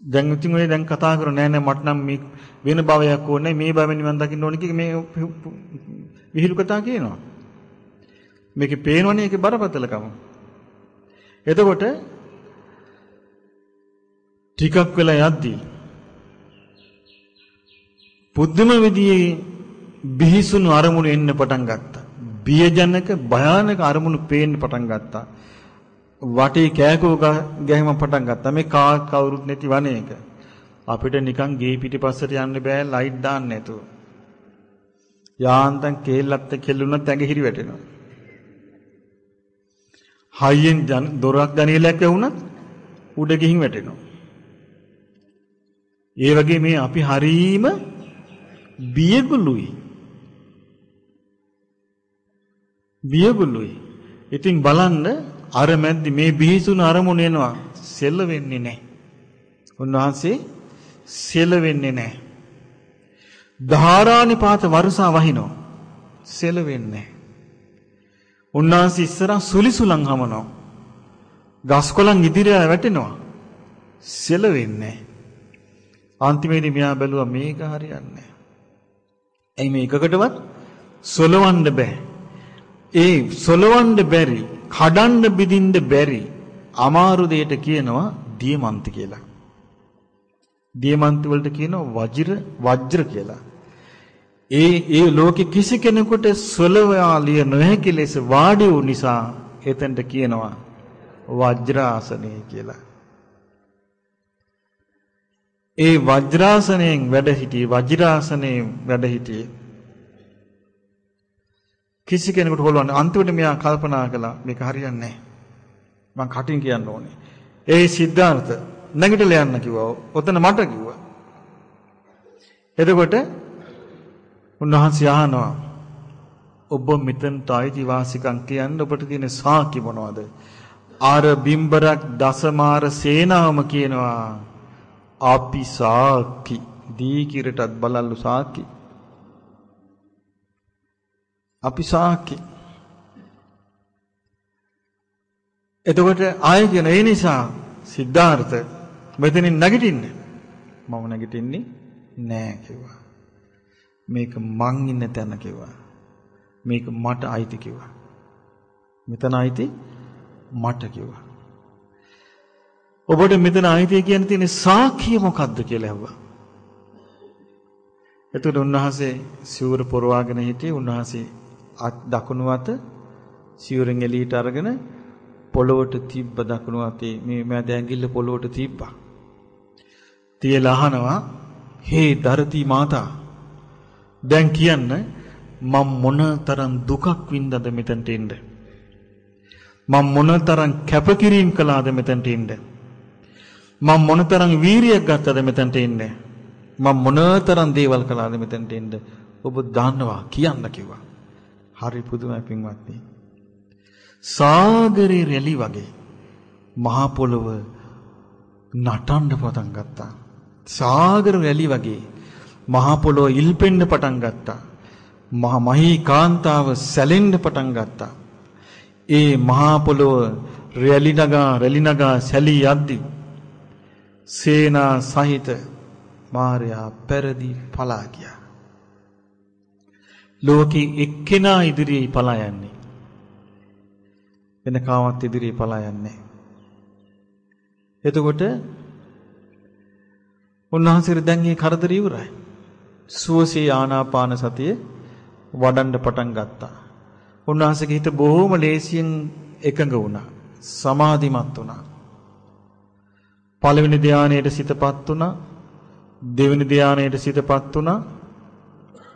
දැන් ඉතින් ඔය දැන් කතා කරන නෑ නෑ මට නම් මේ වෙන භවයක් ඕනේ මේ භවෙන් නිවන් දකින්න ඕනේ කිය මේ විහිළු කතා කියනවා. මේකේ පේනවනේ ඒකේ බරපතලකම. එතකොට ටිකක් වෙලා යද්දී පුදුම විදිහේ බිහිසුණු අරමුණු එන්න පටන් ගත්තා. බියජනක භයානක අරමුණු පේන්න පටන් ගත්තා. වටේ කෑකෝ ගැහිම පටන් ගත්තා. මේ කා කවුරුත් නැති වනයේක. අපිට නිකන් ගේ පිටිපස්සට යන්න බෑ ලයිට් දාන්න නැතුව. යාන්තම් කේල්ලත් කෙල්ලුණත් ඇඟ හිරි වැටෙනවා. හයියෙන් දොරක් දනියලක් වුණත් උඩ ගිහින් වැටෙනවා. ඒ වගේ මේ අපි හරීම බියගුලුයි. බියගුලුයි. ඉතින් බලන්න අර මැද්දි මේ බිහිසුණු අරමුණ එනවා සෙල්ල වෙන්නේ නැහැ. උන්වහන්සේ සෙල්ල වෙන්නේ නැහැ. ධාරානිපාත වර්ෂා වහිනවා. සෙල්ල වෙන්නේ නැහැ. උන්වහන්සේ ඉස්සරහ සුලිසුලන් හමනවා. ගස්කොලන් ඉදිරියට වැටෙනවා. සෙල්ල වෙන්නේ නැහැ. අන්තිමේදී මෙයා බැලුවා මේක හරියන්නේ නැහැ. ඇයි මේකකටවත් සොලවන්න බෑ. ඒ සොලවන්න බැරි, කඩන්න බිඳින්න බැරි අමාරු දෙයට කියනවා දියමන්ති කියලා. දියමන්ති වලට කියනවා වජිර වජ්‍ර කියලා. ඒ ඒ ලෝකෙ කිසි කෙනෙකුට සොලවාලිය නොහැකි ලෙස වාඩි වූ නිසා එතෙන්ට කියනවා වජ්‍රාසනය කියලා. ඒ වජ්‍රාසනයෙන් වැඩ සිටියේ වජිරාසනයෙන් වැඩ සිටියේ කිසි කෙනෙකුට හොලවන්න අන්තිමට මෙයා කල්පනා කළා මේක හරියන්නේ නැහැ. මං කටින් කියන්න ඕනේ. ඒ සිද්ධාර්ථ නැගිටලා යන්න කිව්වා. ඔතන මට කිව්වා. එතකොට උන්වහන්සේ අහනවා ඔබ මෙතනට ආйти වාසිකම් කියන්න ඔබට තියෙන සාකි මොනවද? ආර බිම්බරක් දසමාර සේනාවම කියනවා. අපි සාකි දීකිරටත් බලල්ලු සාකි අපි සාකි එතකොට ආයෙ කියන ඒ නිසා සිද්ධාර්ථ මෙතනින් නැගිටින්න. මම නැගිටින්නේ නෑ කිව්වා. මේක මං ඉන්න තැන කිව්වා. මේක මට අයිති කිව්වා. මෙතන අයිති මට කිව්වා. ඔබට මෙතන අයිතිය කියන තියෙන සාක්ෂිය මොකද්ද කියලා ඇහුවා. එතකොට උන්වහන්සේ සිවුර පොරවාගෙන හිටියේ උන්වහන්සේ දකුණු අත සිවුරෙන් එළියට අරගෙන පොළොවට තිබ්බ දකුණු අතේ මේ මෑද ඇඟිල්ල පොළොවට තිබ්බා. තියලා අහනවා හේ දරති මාතා දැන් කියන්න මම මොනතරම් දුකක් වින්දද මෙතනට එන්න මම මොනතරම් කැපකිරීම කළාද මෙතනට එන්න මම මොනතරම් වීරියක් ගත්තද මෙතනට එන්න මම මොනතරම් දේවල් කළාද මෙතනට එන්න ඔබ දන්නවා කියන්න කිව්වා හරි පුදුමයි පින්වත්නි සාගරේ රැලි වගේ මහා පොළොව නටන්න පටන් ගත්තා. සාගර රැලි වගේ මහා පොළොව ඉල්පෙන්න පටන් ගත්තා. මහා මහී කාන්තාව සැලෙන්න පටන් ගත්තා. ඒ මහා පොළොව රැලි නගා රැලි නගා සැලී යද්දි සේනා සහිත මාර්යා පෙරදි පලා ගියා. ලෝකේ එක්කෙනා ඉදිරියේ පලා යන්නේ. වෙන කාවත් ඉදිරියේ පලා යන්නේ. එතකොට උන්වහන්සේට දැන් මේ කරදර ඉවරයි. සුවසේ ආනාපාන සතිය වඩන්න පටන් ගත්තා. උන්වහන්සේගේ හිත බොහොම ලේසියෙන් එකඟ වුණා. සමාධිමත් වුණා. පළවෙනි ධානයේට සිතපත් වුණා. දෙවෙනි ධානයේට සිතපත් වුණා.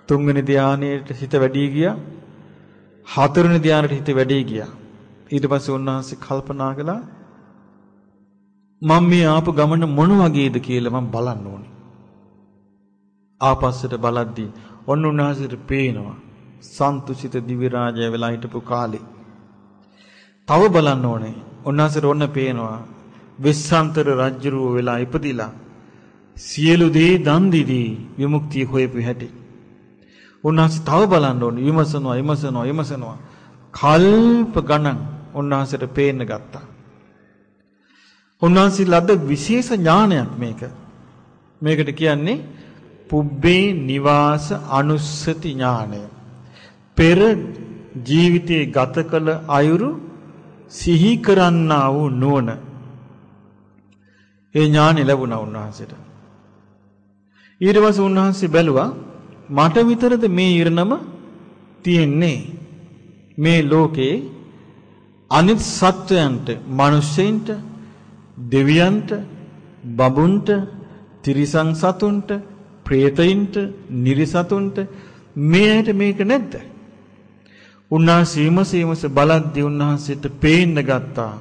තුන්වෙනි ධානයේට සිත වැඩි ගියා. හතරවෙනි ධානයට හිත වැඩි ගියා. ඊට පස්සේ උන්වහන්සේ කල්පනා කළා මම මේ ආපු ගමන මොන වගේද කියලා මම බලන්න ඕනේ. ආපස්සට බලද්දී ඔන්න උන්වහන්සේට පේනවා සන්තුෂිත දිව්‍ය රාජය වෙලා හිටපු කාලේ. තව බලන්න ඕනේ. උන්වහන්සේට ඔන්න පේනවා විස්සන්තර රජුරුව වෙලා ඉපදිලා සියලු දේ දන් දීදී විමුක්තිය හොයපු හැටි. උන්වහන්සේ තව බලන්න ඕනේ විමසනවා විමසනවා විමසනවා. කල්ප ගණන් උන්වහන්සේට පේන්න ගත්තා. උන්වහන්සේ ලද විශේෂ ඥානයක් මේක. මේකට කියන්නේ පුබ්බේ නිවාස අනුස්සති ඥානය. පෙර ජීවිතයේ ගත කළ අයුරු සිහි කරන්නා වූ නුවණ. ඒ ඥානෙ ලැබුණා උන්වහන්සේට. ඊට පස්සේ උන්වහන්සේ බැලුවා මට විතරද මේ ඉරණම තියෙන්නේ? මේ ලෝකේ අනිත් සත්වයන්ට මිනිස්සෙන්ට දෙවියන්ට බබුන්ට තිරිසන් සතුන්ට പ്രേතයින්ට නිරිසතුන්ට මේකට මේක නැද්ද? උන්වහන්සේ සීමසීමස බලද්දී උන්වහන්සේට පේන්න ගත්තා.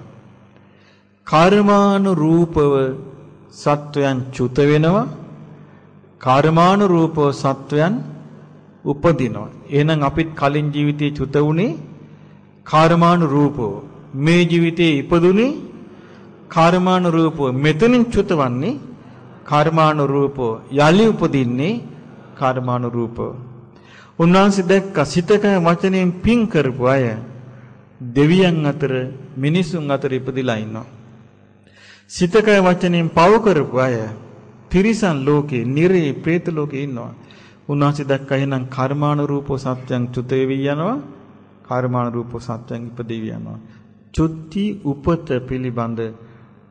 කර්මානුරූපව සත්වයන් චුත වෙනවා. කර්මානුරූපව සත්වයන් උපදිනවා. එහෙනම් අපිත් කලින් ජීවිතේ චුත වුණේ කර්මානුරූපව. මේ ජීවිතේ ඉපදුනේ කර්මානුරූපව. මෙතනින් චුතවන්නේ කර්මානුරූපව. යලි උපදින්නේ කර්මානුරූපව. උන්වහන්සේ දැක්ක සිතක වචනයෙන් පින් කරපු අය දෙවියන් අතර මිනිසුන් අතර ඉපදිලා ඉන්නවා. සිතක වචනයෙන් පව කරපු අය තිරිසන් ලෝකේ නිරේ പ്രേත ලෝකේ ඉන්නවා උන්වහන්සේ දැක්ක එහෙනම් කර්මානුරූපව සත්‍යයන් චුත වෙවි යනවා කර්මානුරූපව සත්‍යයන් ඉපදෙවි යනවා චුත්ති උපත පිළිබඳ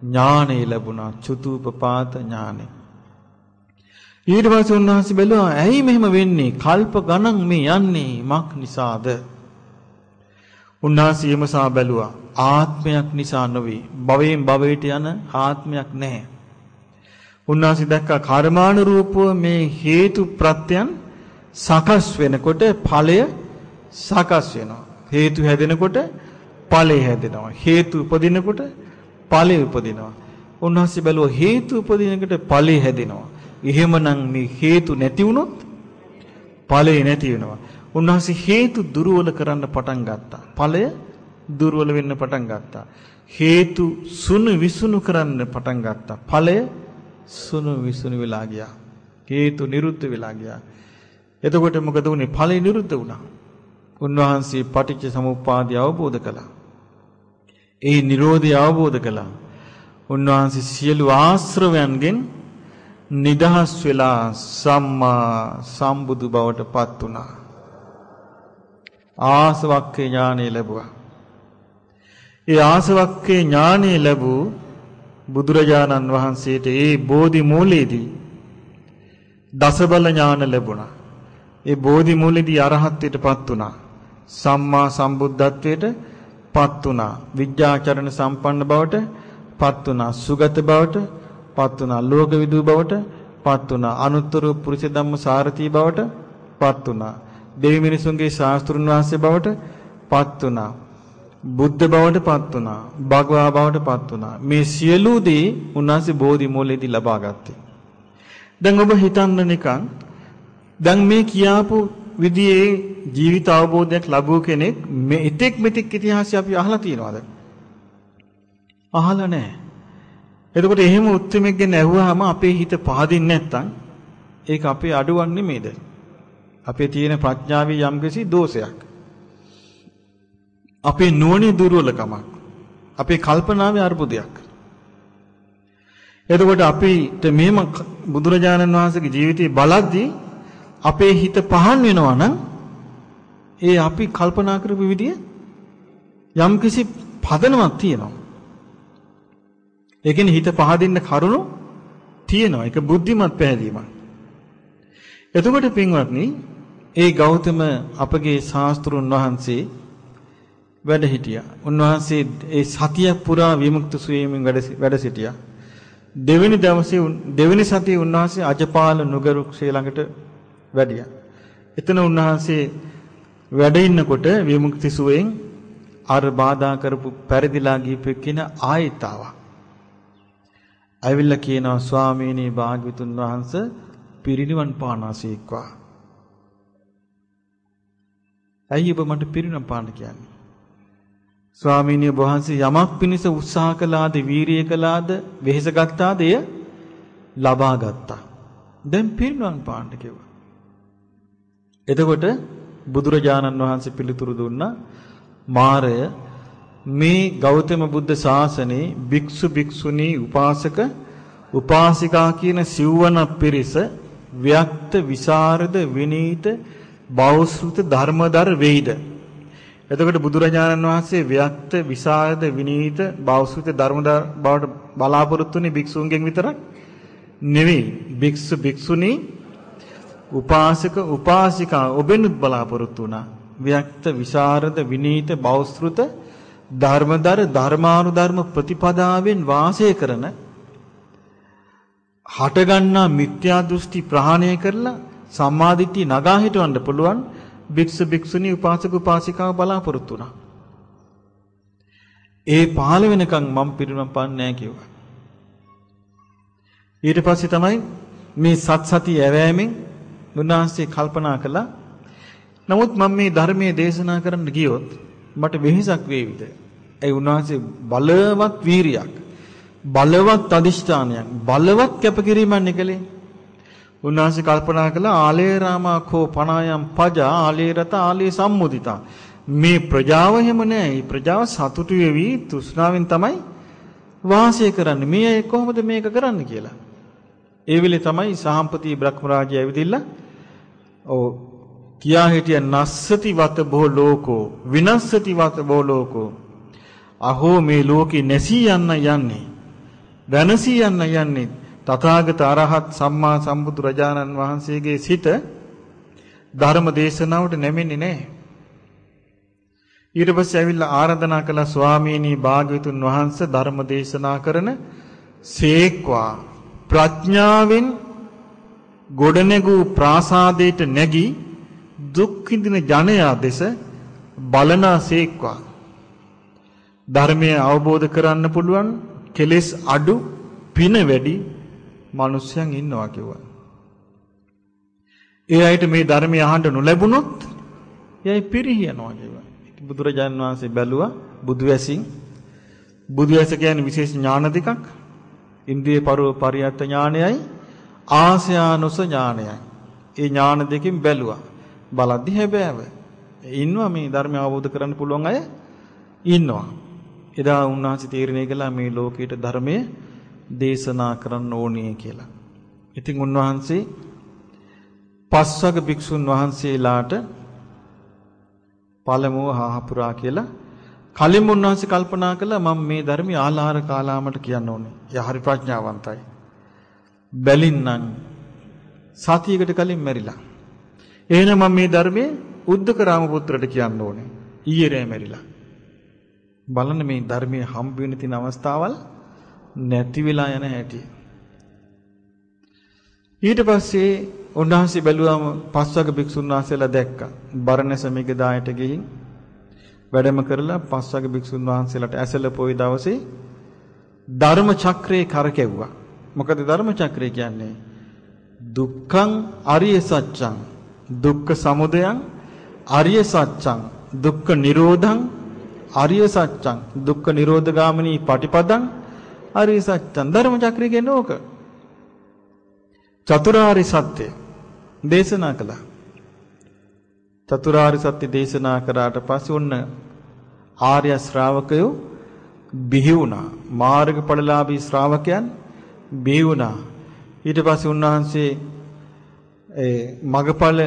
ඥානෙ ලැබුණා චුතුපපාත ඥානෙ. ඊට පස්සේ උන්වහන්සේ බැලුවා ඇයි මෙහෙම වෙන්නේ? කල්ප ගණන් මේ යන්නේ මක් නිසාද? උන්වහන්සේ යමසා බැලුවා ආත්මයක් නිසා නොවේ. භවයෙන් භවයට යන ආත්මයක් නැහැ. උන්වහන්සේ දැක්කා කර්මානුරූපව මේ හේතු ප්‍රත්‍යයන් සකස් වෙනකොට ඵලය සකස් වෙනවා. හේතු හැදෙනකොට ඵලය හැදෙනවා. හේතු උපදිනකොට ඵලෙ උපදිනවා. උන්වහන්සේ බැලුවා හේතු උපදිනකට ඵලෙ හැදෙනවා. එහෙමනම් මේ හේතු නැති වුණොත් ඵලෙ නැති වෙනවා. උන්වහන්සේ හේතු දුර්වල කරන්න පටන් ගත්තා. ඵලය දුර්වල වෙන්න පටන් ගත්තා. හේතු සුණු විසුණු කරන්න පටන් ගත්තා. ඵලය සුණු විසුණු වෙලා ගියා. හේතු නිරුද්ධ වෙලා ගියා. එතකොට මොකද වුනේ? ඵලෙ නිරුද්ධ වුණා. උන්වහන්සේ පටිච්ච සමුප්පාදය අවබෝධ කළා. ඒ Nirodha අවබෝධ කළා. උන්වහන්සේ සියලු ආශ්‍රවයන්ගෙන් නිදහස් වෙලා සම්මා සම්බුදු බවට පත් වුණා. ආසවක්ඛේ ඥානෙ ලැබුවා. ඒ ආසවක්ඛේ ඥානෙ ලැබූ බුදුරජාණන් වහන්සේට ඒ බෝධි මූලයේදී දසබල ඥාන ලැබුණා. ඒ බෝධි මූලයේදී අරහත්ත්වයටපත් වුණා. සම්මා සම්බුද්ධත්වයට පත් වුණා. විද්‍යාචරණ සම්පන්න බවට පත් වුණා. සුගත බවට පත් වුණා. ලෝක විදූ බවට පත් වුණා. අනුත්තර පුරුෂ ධම්ම සාරථී බවට පත් වුණා. දෙවි මිනිසුන්ගේ ශාස්ත්‍රුන් වහන්සේ බවට පත් වුණා. බුද්ධ බවට පත් වුණා. භගවා බවට පත් වුණා. මේ සියලු දේ උන්වහන්සේ බෝධි මූලයේදී ලබා ගත්තේ. දැන් ඔබ හිතන්න නිකන් දැන් මේ කියාපු විදිහේ ජීවිත අවබෝධයක් ලැබුව කෙනෙක් මේ ඉතෙක් මෙතෙක් ඉතිහාසය අපි අහලා තියෙනවද? අහලා නැහැ. එතකොට එහෙම උත්තරමෙක්ගෙන් ඇහුවාම අපේ හිත පහදින්නේ නැත්තම් ඒක අපේ අඩුවක් නෙමෙයිද? අපේ තියෙන ප්‍රඥාවේ යම්කිසි දෝෂයක්. අපේ නුවණේ දුර්වලකමක්. අපේ කල්පනාවේ අර්බුදයක්. එතකොට අපිට මෙහෙම බුදුරජාණන් වහන්සේගේ ජීවිතය බලද්දී අපේ හිත පහන් වෙනවා නම් ඒ අපි කල්පනා කරපු විදිය යම්කිසි පදනමක් තියෙනවා. ඒ කියන්නේ හිත පහදින්න කරුණු තියෙනවා. ඒක බුද්ධිමත් පැහැදීමක්. එතකොට පින්වත්නි, ඒ ගෞතම අපගේ ශාස්ත්‍රුන් වහන්සේ වැඩ හිටියා. උන්වහන්සේ ඒ සතිය පුරා විමුක්ත සුවේමින් වැඩ සිටියා. දෙවෙනි දවසේ දෙවෙනි සතියේ උන්වහන්සේ අජපාල නුගරුක් ශ්‍රී ළඟට වැඩියා. එතන උන්වහන්සේ වැඩ ඉන්නකොට විමුක්ති සුවයෙන් අර බාධා කරපු පරිදිලා ගිහිපෙ කියන ආයෙත් ආවා. ඇවිල්ලා කියනවා ස්වාමීනි භාග්‍යතුන් වහන්සේ පිරිනිවන් පානාසීක්වා. ඇයි ඔබ මට පිරිනිවන් පාන්න කියන්නේ? ස්වාමීනි වහන්සේ යමක් පිණිස උත්සාහ කළාද, වීරිය කළාද, වෙහෙස ගත්තාද එය ලබා ගත්තා. දැන් පිරිනිවන් පාන්න කිව්වා. එතකොට බුදුරජාණන් වහන්සේ පිළිතුරු දුන්නා මාරය මේ ගෞතම බුද්ධ ශාසනයේ භික්ෂු භික්ෂුණී උපාසක උපාසිකා කියන සිව්වන පිරිස ව්‍යක්ත විසරද විනීත බෞසෘත ධර්මදර වෙයිද එතකොට බුදුරජාණන් වහන්සේ ව්‍යක්ත විසරද විනීත බෞසෘත ධර්මදර බවට බලාපොරොත්තුනේ භික්ෂුන්ගෙන් විතරක් නෙවෙයි භික්ෂු භික්ෂුණී උපාසක උපාසිකා ඔබෙනුත් බලාපොරොත්තු වුණා. වික්ත විශාරද විනීත බෞස්ෘත ධර්මදර ධර්මානුධර්ම ප්‍රතිපදාවෙන් වාසය කරන හටගන්නා මිත්‍යා දෘෂ්ටි ප්‍රහාණය කරලා සම්මාදිට්ඨිය නගා හිටවන්න පුළුවන් භික්ෂු භික්ෂුණී උපාසක උපාසිකාව බලාපොරොත්තු වුණා. ඒ පහළ වෙනකන් මම පිරිනමන පාන්නේ නැහැ කිව්වා. ඊට පස්සේ තමයි මේ සත් සති ඇවෑමෙන් උන්වහන්සේ කල්පනා කළා. නමුත් මම මේ ධර්මයේ දේශනා කරන්න ගියොත් මට වෙහෙසක් වේවිද? ඒ උන්වහන්සේ බලවත් වීරියක්, බලවත් අදිෂ්ඨානයක්, බලවත් කැපකිරීමක් නිකලේ. උන්වහන්සේ කල්පනා කළා ආලේ රාමා කෝ පනායම් පජා ආලේ රත ආලේ සම්මුදිතා. මේ ප්‍රජාව හැම නෑ. මේ ප්‍රජාව සතුටු වෙවි තෘෂ්ණාවෙන් තමයි වාසය කරන්නේ. මේ අය කොහොමද මේක කරන්න කියලා. ඒ වෙලේ තමයි සහම්පති බ්‍රහ්මරාජය ඇවිදිලා ඔව් කියා හිටිය නස්සති වත බෝ ලෝකෝ විනස්සති වත බෝ ලෝකෝ අහෝ මේ ලෝකේ නැසී යන්න යන්නේ දැනසී යන්න යන්නේ තථාගත අරහත් සම්මා සම්බුදු රජාණන් වහන්සේගේ සිත ධර්ම දේශනාවට නැමෙන්නේ නැහැ. ඊට පස්සේ ඇවිල්ලා ආරාධනා කළ ස්වාමීනි භාග්‍යතුන් වහන්සේ ධර්ම දේශනා කරන සේක්වා ප්‍රඥාවෙන් ගොඩනැගූ ප්‍රාසාදයට නැගී දුක් විඳින ජනයා දෙස බලනාසේක්වා ධර්මය අවබෝධ කරන්න පුළුවන් කෙලෙස් අඩු පින වැඩි මිනිස්යන් ඉන්නවා කිව්වා. ඒ අයට මේ ධර්මය අහන්න නොලැබුණොත් එයයි පිරිහියනවා කිව්වා. බුදුරජාන් වහන්සේ බැලුවා බුදුවැසින් බුදුවැස කියන්නේ විශේෂ ඥාන දෙකක්. ඉන්ද්‍රිය පරව පරියත්ත ඥානයයි ආසයානුස ඥානයයි. ඒ ඥාන දෙකෙන් බැලුවා. බලද්දි හැබෑව. ඉන්නවා මේ ධර්මය අවබෝධ කරන්න පුළුවන් අය ඉන්නවා. එදා උන්වහන්සේ තීරණය කළා මේ ලෝකයට ධර්මය දේශනා කරන්න ඕනේ කියලා. ඉතින් උන්වහන්සේ පස්වග භික්ෂුන් වහන්සේලාට පළමුව හාහපුරා කියලා කලින් උන්වහන්සේ කල්පනා කළා මම මේ ධර්මي ආලාර කාලාමට කියන්න ඕනේ. එයා හරි ප්‍රඥාවන්තයි. බැලින්නම් සතියකට කලින් මැරිලා. එහෙනම් මම මේ ධර්මයේ උද්දකරාම පුත්‍රට කියන්න ඕනේ. ඊයේ රෑ මැරිලා. බලන්න මේ ධර්මයේ හම්බ වෙන තියෙන අවස්ථාවල් නැති වෙලා යන හැටි. ඊට පස්සේ උන්වහන්සේ බැලුවාම පස්වග භික්ෂුන් වහන්සේලා දැක්කා. බරණැස මිගදායට ගිහින් වැඩම කරලා පස්වග භික්ෂුන් වහන්සේලාට ඇසල පොයි දවසේ ධර්ම චක්‍රේ කරකැව්වා. මොකද ධර්ම චක්‍රය කියන්නේ දුක්ඛං අරිය සත්‍යං දුක්ඛ සමුදයං අරිය සත්‍යං දුක්ඛ නිරෝධං අරිය සත්‍යං දුක්ඛ නිරෝධගාමිනී පටිපදං අරිය සත්‍යං. ධර්ම චක්‍රය කියන්නේ ඕක චතුරාරි සත්‍ය දේශනා කළා. චතුරාර්ය සත්‍ය දේශනා කරාට පස්සේ ඔන්න ආර්ය ශ්‍රාවකයෝ බිහි වුණා. මාර්ගඵලලාභී ශ්‍රාවකයන් බිහි වුණා. ඊට පස්සේ උන්වහන්සේ ඒ මගඵල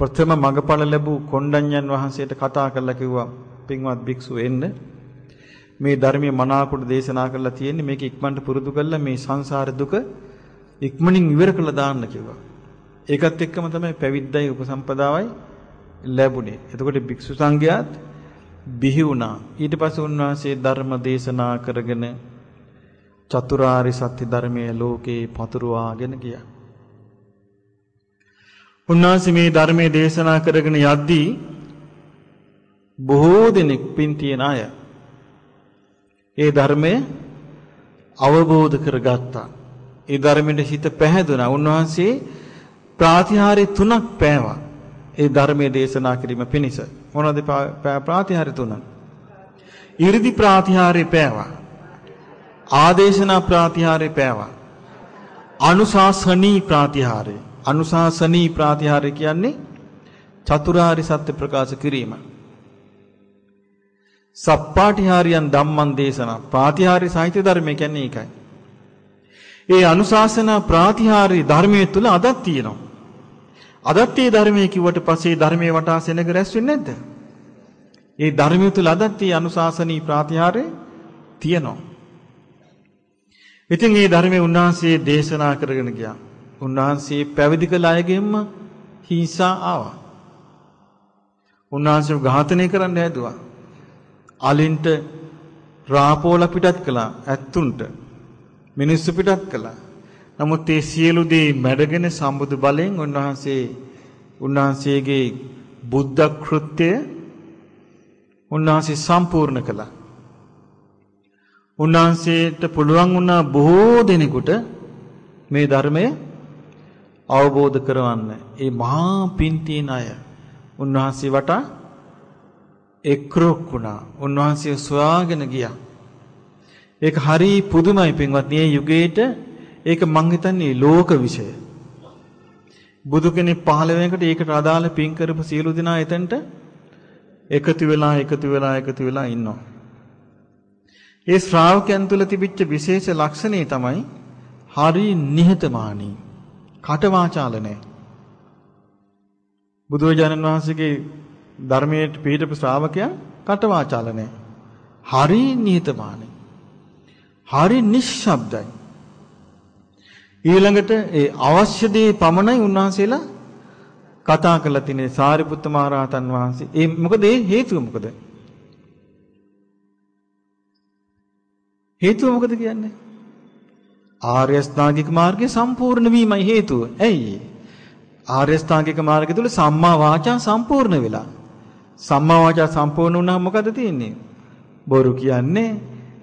ප්‍රථම මගඵල ලැබූ කොණ්ඩඤ්ඤන් වහන්සේට කතා කරලා කිව්වා පින්වත් භික්ෂුව එන්න. මේ ධර්මයේ මනාකොට දේශනා කරලා තියෙන්නේ මේක ඉක්මනට පුරුදු කරලා මේ සංසාර දුක ඉක්මනින් ඉවර කළා දාන්න කිව්වා. ඒකත් එක්කම තමයි පැවිද්දයි උපසම්පදාවයි ලැබුණේ. එතකොට භික්ෂු සංඝයාත් බිහි වුණා. ඊට පස්සේ උන්වහන්සේ ධර්ම දේශනා කරගෙන චතුරාරි සත්‍ය ධර්මයේ ලෝකේ පතුරවාගෙන ගියා. උන්වහන්සේ මේ ධර්මයේ දේශනා කරගෙන යද්දී බොහෝ දෙනෙක් පින් තියන අය ඒ ධර්මය අවබෝධ කරගත්තා. ඒ ධර්මයට හිත පැහැදුනා. උන්වහන්සේ ප්‍රාතිහාර්ය තුනක් පෑවා. ඒ ධර්මයේ දේශනා කිරීම පිණිස. මොනවද ප්‍රාතිහාර්ය තුන? 이르දි ප්‍රාතිහාර්ය පෑවා. ආදේශනා ප්‍රාතිහාර්ය පෑවා. අනුශාසනී ප්‍රාතිහාර්ය. අනුශාසනී ප්‍රාතිහාර්ය කියන්නේ චතුරාර්ය සත්‍ය ප්‍රකාශ කිරීම. සප්පාටිහාරියන් ධම්මං දේශනා ප්‍රාතිහාර්ය සාහිත්‍ය ධර්මය කියන්නේ ඒකයි. ඒ අනුශාසනා ප්‍රාතිහාර්ය ධර්මයේ තුල අදක් තියෙනවා. අදත් මේ ධර්මයේ කිව්වට පස්සේ ධර්මයේ වටා සෙනග රැස් වෙන්නේ නැද්ද? ඒ ධර්මයේ තුල අදත් මේ අනුශාසනී ප්‍රාතිහාර්ය තියෙනවා. ඉතින් මේ ධර්මයේ උන්වහන්සේ දේශනා කරගෙන ගියා. උන්වහන්සේ පැවිදි කළ අයගෙන්ම හිංසා ආවා. උන්වහන්සේ ඝාතනය කරන්න හැදුවා. අලින්ට රාපෝල පිටත් කළා ඇත්තුන්ට. මිනිස්සු පිටත් කළා. නමුත් ඒ සියලු දේ මැඩගෙන සම්බුදු බලෙන් උන්වහන්සේ උන්වහන්සේගේ බුද්ධ කෘත්‍යය උන්වහන්සේ සම්පූර්ණ කළා. උන්වහන්සේට පුළුවන් වුණා බොහෝ දෙනෙකුට මේ ධර්මය අවබෝධ කරවන්න. ඒ මහා පින් තියෙන අය උන්වහන්සේ වටා එක්රොක් වුණා. උන්වහන්සේ සොයාගෙන ගියා. ඒක හරි පුදුමයි පින්වත්නි. මේ යුගයේට ඒක මං හිතන්නේ ලෝක විෂය. බුදු කෙනෙක් පහළ වෙනකොට ඒකට අදාළ පින් කරපු සියලු දෙනා එතනට එකතු වෙලා එකතු වෙලා එකතු වෙලා ඉන්නවා. ඒ ශ්‍රාවකයන් තුල තිබිච්ච විශේෂ ලක්ෂණේ තමයි හරි නිහතමානී කටවාචාල නැහැ. බුදුරජාණන් වහන්සේගේ ධර්මයේ පිළිපද ශ්‍රාවකයන් කටවාචාල නැහැ. හරි නිහතමානී. හරි නිශ්ශබ්දයි. ඊළඟට ඒ අවශ්‍ය දේ පමණයි උන්වහන්සේලා කතා කරලා තිනේ සාරිපුත්ත මහරහතන් වහන්සේ. ඒ මොකද ඒ හේතුව මොකද? හේතුව මොකද කියන්නේ? ආර්ය අෂ්ටාංගික මාර්ගය සම්පූර්ණ වීමයි හේතුව. ඇයි? ආර්ය අෂ්ටාංගික මාර්ගය තුල සම්මා වාචා සම්පූර්ණ වෙලා. සම්මා වාචා සම්පූර්ණ වුණාම මොකද තියෙන්නේ? බොරු කියන්නේ,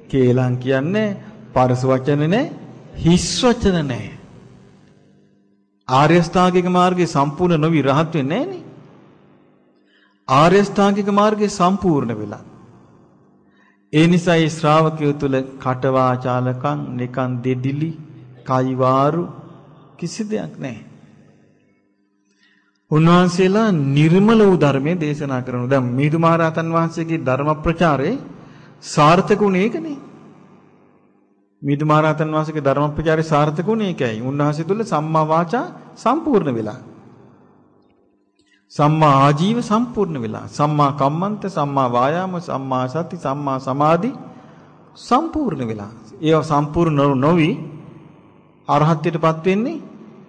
කේලම් කියන්නේ, පරස වචන නැහැ, හිස් වචන නැහැ. ආර්ය අෂ්ටාංගික මාර්ගය සම්පූර්ණ නොවි රහත් වෙන්නේ නැහනේ. ආර්ය අෂ්ටාංගික මාර්ගය සම්පූර්ණ වෙලා ඒ නිසා ඒ ශ්‍රාවකයෝ තුල කටවාචාලකම් නිකන් දෙඩිලි කයිවාරු කිසි දෙයක් නැහැ. උන්වහන්සේලා නිර්මල වූ ධර්මයේ දේශනා කරනවා. දැන් මිහිඳු මහරහතන් වහන්සේගේ ධර්ම ප්‍රචාරේ සාර්ථකුනේ ඒකනේ. මිදු මහරහතන් වහන්සේගේ ධර්මප්‍රචාරය සාර්ථකුනේ ඒකයි. උන්වහන්සේ තුල සම්මා වාචා සම්පූර්ණ වෙලා. සම්මා ආජීව සම්පූර්ණ වෙලා. සම්මා කම්මන්ත, සම්මා වායාම, සම්මා සති, සම්මා සමාධි සම්පූර්ණ වෙලා. ඒව සම්පූර්ණ නොවි අරහත්ත්වයටපත් වෙන්නේ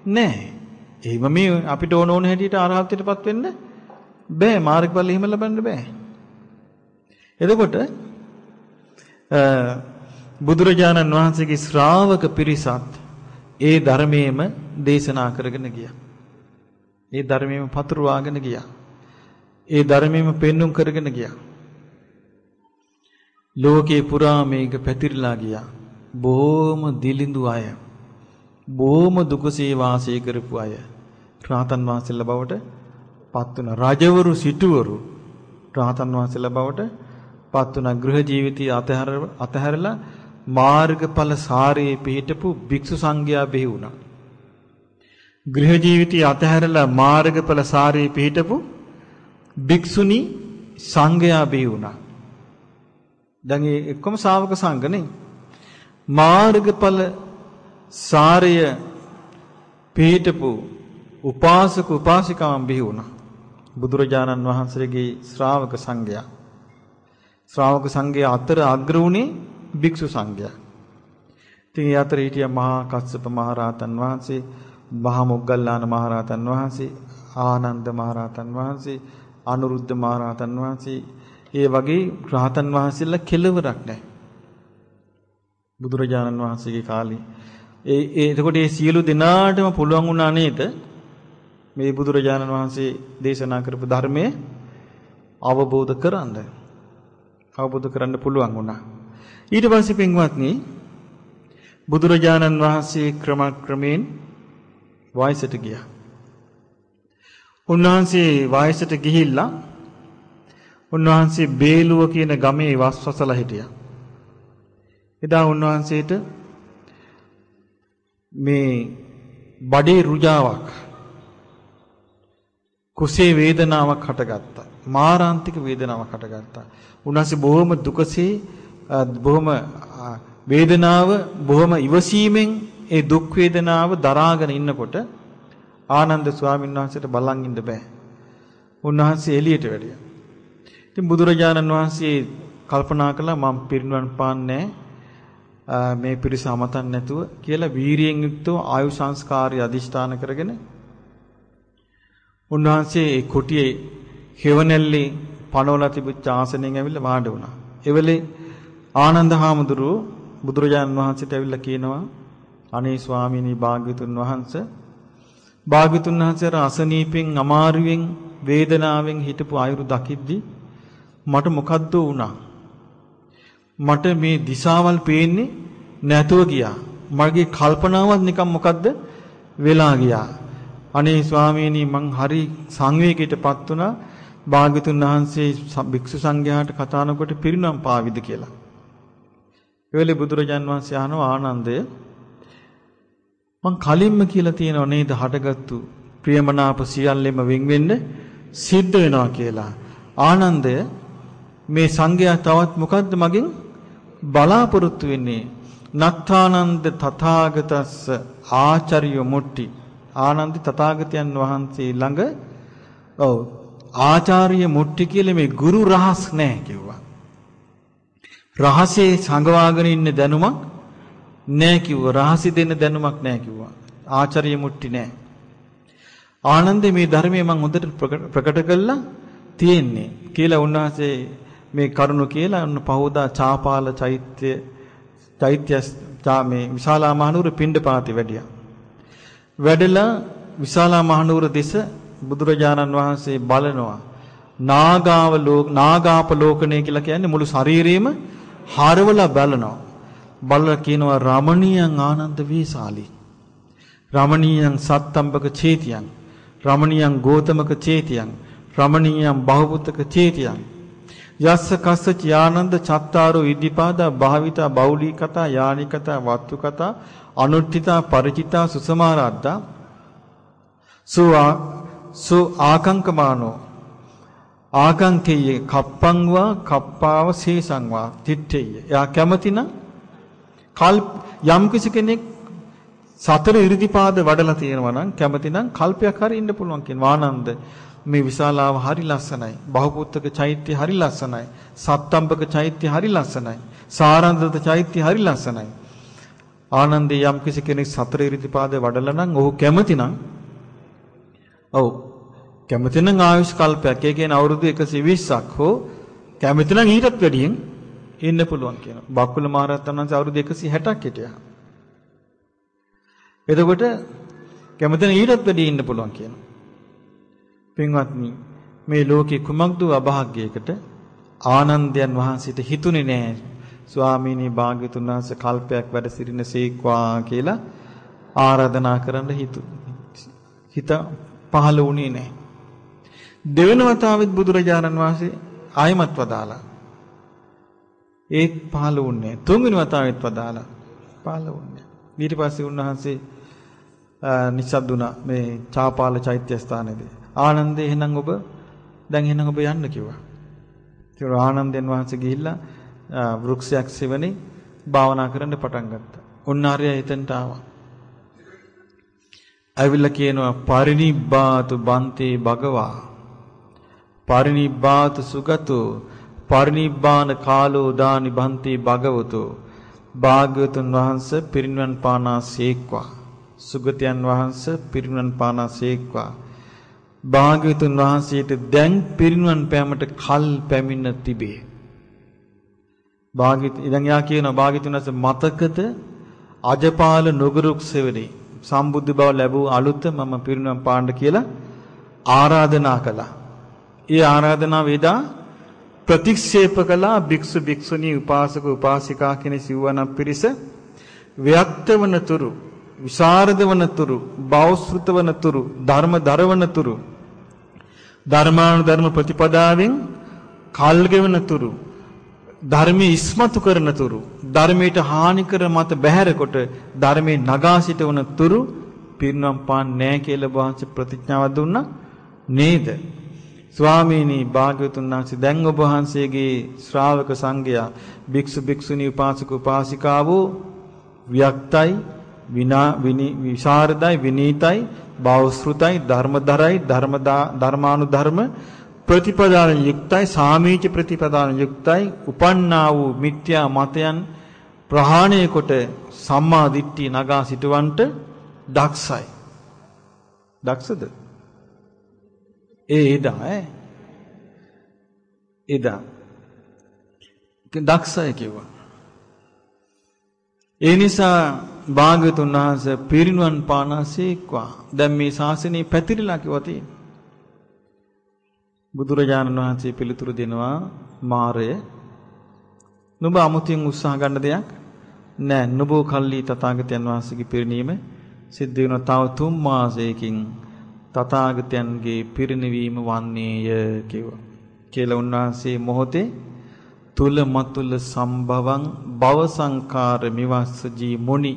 නැහැ. එහෙම මේ අපිට ඕන ඕන හැටියට අරහත්ත්වයටපත් වෙන්න බෑ. මාර්ගඵල එහෙම ලබන්න බෑ. එතකොට බුදුරජාණන් වහන්සේගේ ශ්‍රාවක පිරිසත් ඒ ධර්මයේම දේශනා කරගෙන ගියා. ඒ ධර්මයේම පතුරවාගෙන ගියා. ඒ ධර්මයේම පෙන්눔 කරගෙන ගියා. ලෝකේ පුරා මේක පැතිරලා ගියා. බොහොම දිලිඳු අය. බොහොම දුකසේ වාසය කරපු අය. රාතන් වහන්සේලා බවට පත් වුණ රජවරු සිටුවරු රාතන් වහන්සේලා බවට පත් වුණ ගෘහ ජීවිතය අතහැර අතහැරලා මාර්ගඵල සාරයේ පිහිටපු භික්ෂු සංඝයා බිහි වුණා. ගෘහ ජීවිතය අතහැරලා මාර්ගඵල සාරයේ පිහිටපු භික්ෂුනි සංඝයා බිහි වුණා. දැන් ඒ එක්කම ශා วก සංඝනේ. මාර්ගඵල සාරය පිහිටපු උපාසක උපාසිකාවන් බිහි වුණා. බුදුරජාණන් වහන්සේගේ ශ්‍රාවක සංඝයා. ශ්‍රාවක සංඝයා අතර අග්‍ර වුණේ භික්ෂු සංඝයා. ඉතින් ඒ අතර හිටිය මහා කස්සප මහ රහතන් වහන්සේ, මහා මොග්ගල්ලාන මහ රහතන් වහන්සේ, ආනන්ද මහ රහතන් වහන්සේ, අනුරුද්ධ මහ රහතන් වහන්සේ, ඒ වගේ රහතන් වහන්සේලා කෙලවරක් නැහැ. බුදුරජාණන් වහන්සේගේ කාලේ ඒ ඒ එතකොට මේ සියලු දෙනාටම පුළුවන් වුණා නේද මේ බුදුරජාණන් වහන්සේ දේශනා කරපු ධර්මයේ අවබෝධ කරගන්න අවබෝධ කරන්න පුළුවන් වුණා ඊට පස්සේ පින්වත්නි බුදුරජාණන් වහන්සේ ක්‍රමක්‍රමයෙන් වයසට ගියා. උන්වහන්සේ වයසට ගිහිල්ලා උන්වහන්සේ බේලුව කියන ගමේ වස්වසලා හිටියා. එදා උන්වහන්සේට මේ බඩේ රුජාවක් කුසේ වේදනාවක් හටගත්තා. මාරාන්තික වේදනාවක් හටගත්තා. උන්වහන්සේ බොහොම දුකසේ බොහොම වේදනාව බොහොම ඉවසීමෙන් ඒ දුක් වේදනාව දරාගෙන ඉන්නකොට ආනන්ද ස්වාමීන් වහන්සේට බලන් ඉන්න බෑ. උන්වහන්සේ එළියට වැඩියා. ඉතින් බුදුරජාණන් වහන්සේ කල්පනා කළා මම පිරිනුවන් පාන්නේ මේ පිරිස අමතන් නැතුව කියලා වීරියෙන් යුක්තව ආයු සංස්කාරය අදිෂ්ඨාන කරගෙන උන්වහන්සේ ඒ කුටියේ හෙවණැල්ලේ පනවලා තිබුච්ච ආසනයෙන් ඇවිල්ලා වාඩි වුණා. එවෙලේ ආනන්ද හාමුදුරුව බුදුරජාණන් වහන්සේට ඇවිල්ලා කියනවා අනේ ස්වාමීනි භාග්‍යතුන් වහන්සේ භාග්‍යතුන් වහන්සේ අසනීපෙන් අමාරුවෙන් වේදනාවෙන් හිටපු අයුරු දකිද්දි මට මොකද්ද වුණා මට මේ දිශාවල් පේන්නේ නැතුව ගියා. මගේ කල්පනාවත් නිකන් මොකද්ද? වෙලා ගියා. අනේ ස්වාමීනි මං හරි සංවේගයටපත් වුණා. භාග්‍යතුන් වහන්සේ භික්ෂු සංඝයාට කතා නොකොට පිරිනම් පාවිද කියලා. එවෙලේ බුදුරජාන් වහන්සේ අහනවා ආනන්දය මං කලින්ම කියලා තියෙනව නේද හටගත්තු? ප්‍රියමනාප සියල්ලෙම වෙන් වෙන්න සිද්ධ වෙනවා කියලා. ආනන්දය මේ සංඝයා තවත් මොකද්ද මගෙන් බලාපොරොත්තු වෙන්නේ? නත්තානන්ද තථාගතස්ස ආචාර්ය මුට්ටි ආනන්ද තථාගතයන් වහන්සේ ළඟ ඔව් ආචාර්ය මුට්ටි කියලා මේ ගුරු රහස් නැහැ කිව්වා. රහසේ සංගවාගෙන ඉන්න දැනුමක් නෑ කිව්වා. රහසි දෙන්න දැනුමක් නෑ කිව්වා. ආචාර්ය මුට්ටි නෑ. ආනන්දේ මේ ධර්මයේ මම හොඳට ප්‍රකට කළා තියෙන්නේ කියලා උන්වහන්සේ මේ කරුණ කියලා ඔන්න පහෝදා චාපාල චෛත්‍ය චෛත්‍ය මේ විශාලා මහනුවර පිණ්ඩපාතේ වැඩියා. වැඩලා විශාලා මහනුවර දෙස බුදුරජාණන් වහන්සේ බලනවා. නාගාව ලෝක නාගාපලෝකණය කියලා කියන්නේ මුළු ශරීරෙම හරවලා බලනවා. බලලා කියනවා රමණීයං ආනන්ද වේසාලි. රමණීයං සත්තම්බක චේතියං. රමණීයං ගෝතමක චේතියං. රමණීයං බහුපුතක චේතියං. යස්ස කස්ස ඥානන්ද චත්තාරෝ ඉදිපාදා භාවිතා බෞලී කතා යානි කතා වත්තු කතා අනුත්ථිතා ಪರಿචිතා සුසමාරද්දා සෝ සෝ ආකංකමානෝ ආගංකේය කප්පං වා කප්පාව සේසං වා තිත්තේය. එයා කැමතිනම් කල් යම් කිසි කෙනෙක් සතර ඉරිදිපාද වඩලා තියෙනවා නම් කැමතිනම් කල්පයක් හරි ඉන්න පුළුවන් කියන ආනන්ද මේ විශාලාව හරි ලස්සනයි. බහුපුත්තක චෛත්‍ය හරි ලස්සනයි. සත්තම්බක චෛත්‍ය හරි ලස්සනයි. සාරන්දත චෛත්‍ය හරි ලස්සනයි. ආනන්දේ යම් කිසි කෙනෙක් සතර ඉරිදිපාද වඩලා නම් ඔහු කැමතිනම් ඔව් කැමතිනම් ආයුෂ් කල්පයක් ඒ කියන්නේ අවුරුදු 120ක් හෝ කැමතිනම් ඊටත් වැඩියෙන් ඉන්න පුළුවන් කියනවා. බක්කුල මහරහතන් වහන්සේ අවුරුදු 160ක් හිටියා. එතකොට කැමතිනම් ඊටත් වැඩි ඉන්න පුළුවන් කියනවා. පින්වත්නි මේ ලෝකේ කුමක්ද අභාග්‍යයකට ආනන්දයන් වහන්සේට හිතුනේ නෑ. ස්වාමීනි භාග්‍යතුන් වහන්සේ කල්පයක් වැඩ සිටින සීක්වා කියලා ආරාධනා කරන්න හිතු හිත පහළ වුණේ නෑ. දෙවෙනි වතාවෙත් බුදුරජාණන් වහන්සේ ආයමත් වදාලා ඒත් පහළ වුණේ තුන්වෙනි වතාවෙත් වදාලා පහළ වුණේ ඊට පස්සේ උන්වහන්සේ නිසද්දුනා මේ චාපාල චෛත්‍ය ස්ථානයේදී. ආනන්ද එහෙනම් ඔබ දැන් එහෙනම් ඔබ යන්න කිව්වා. ඒක ආනන්දයන් වහන්සේ ගිහිල්ලා වෘක්ෂයක් සෙවණේ භාවනා කරන්න පටන් ගත්තා. උන්නාරය එතනට ආවා. ඇවිල්ලා කියනවා පරිනිබ්බාතු බන්තේ භගවා පරිනිබ්බාතු සුගතෝ පරිනිබ්බාන කාලෝ දානි බන්තේ භගවතෝ භාග්‍යවතුන් වහන්සේ පිරිනිවන් පානාසේක්වා සුගතයන් වහන්සේ පිරිනිවන් පානාසේක්වා භාග්‍යවතුන් වහන්සේට දැන් පිරිනුවන් පෑමට කල් පැමිණ තිබේ. භාග්‍යවතුන් ඉතින් යා කියනවා භාග්‍යවතුන් වහන්සේ මතකද අජපාල නොගරුක් සෙවණේ සම්බුද්ධ බව ලැබූ අලුත මම පිරිනුවන් පාන්න කියලා ආරාධනා කළා. ඒ ආරාධනාව එදා ප්‍රතික්ෂේප කළා භික්ෂු භික්ෂුණී උපාසක උපාසිකා කියන සිව්වනක් පිරිස ව්‍යක්ත වනතුරු විසරද වනතුරු බෞස්ෘත වනතුරු ධර්ම දරවනතුරු ධර්මානුධර්ම ප්‍රතිපදාවෙන් කල් ගෙවනතුරු ධර්මයේ ඉස්මතු කරනතුරු ධර්මයට හානි කර මත බැහැරකොට ධර්මයේ නගා සිටවන තුරු පිරිනම් පාන් නැහැ කියලා වහන්සේ ප්‍රතිඥාවක් දුන්නා නේද? ස්වාමීනි භාග්‍යවතුන් වහන්සේ දැන් ඔබ වහන්සේගේ ශ්‍රාවක සංඝයා භික්ෂු භික්ෂුණී උපාසක උපාසිකාවෝ වික්තයි විනා විශාරදයි විනීතයි බෞස්ෘතයි ධර්මදරයි ධර්මදා ධර්මානුධර්ම ප්‍රතිපදාන යුක්තයි සාමීච ප්‍රතිපදාන යුක්තයි උපන්නා වූ මිත්‍යා මතයන් ප්‍රහාණය කොට සම්මා දිට්ඨිය නගා සිටවන්ට දක්ෂයි. දක්ෂද? ඒ එදා ඈ? එදා. දක්ෂය කිව්වා. ඒ නිසා භාග්‍යතුන් වහන්සේ පිරිනුවන් පානාසේක්වා දැන් මේ ශාසනය පැතිරිලා කිව්වා තියෙන්නේ. බුදුරජාණන් වහන්සේ පිළිතුරු දෙනවා මාරය නුඹ අමුතියෙන් උත්සාහ ගන්න දෙයක් නෑ නුඹෝ කල්ලි තථාගතයන් වහන්සේගේ පිරිනීම සිද්ධ වෙන තව තුන් මාසයකින් තථාගතයන්ගේ පිරිනිවීම වන්නේය කිව්වා. කියලා උන්වහන්සේ මොහොතේ තුල මතුල සම්භවං භව සංකාර මිවස්සජී මුනි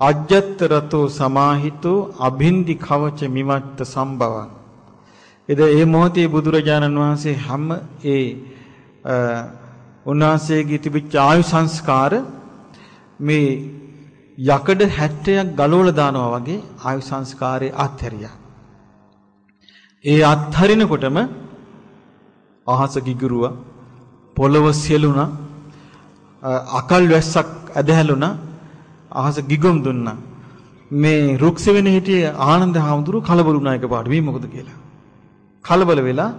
අජ්ජත් රතෝ සමාහිතෝ අභින්දි කවච මිමත්ත සම්භවං එද ඒ මොහොතේ බුදුරජාණන් වහන්සේ හැම ඒ උන්වහන්සේගේ තිබිච්ච ආයු සංස්කාර මේ යකඩ 70ක් ගලවලා දානවා වගේ ආයු සංස්කාරේ අත්හැරියා. ඒ අත්හරිනකොටම අහස ගිගුරුවා පොළව සියලුණා අකල් වැස්සක් ඇදහැළුණා අහස ගිගොම් දුන්නා. මේ රුක්ස වෙන හිටියේ ආනන්ද හාමුදුරුව කලබල වුණා එකපාරට මේ මොකද කියලා? කලබල වෙලා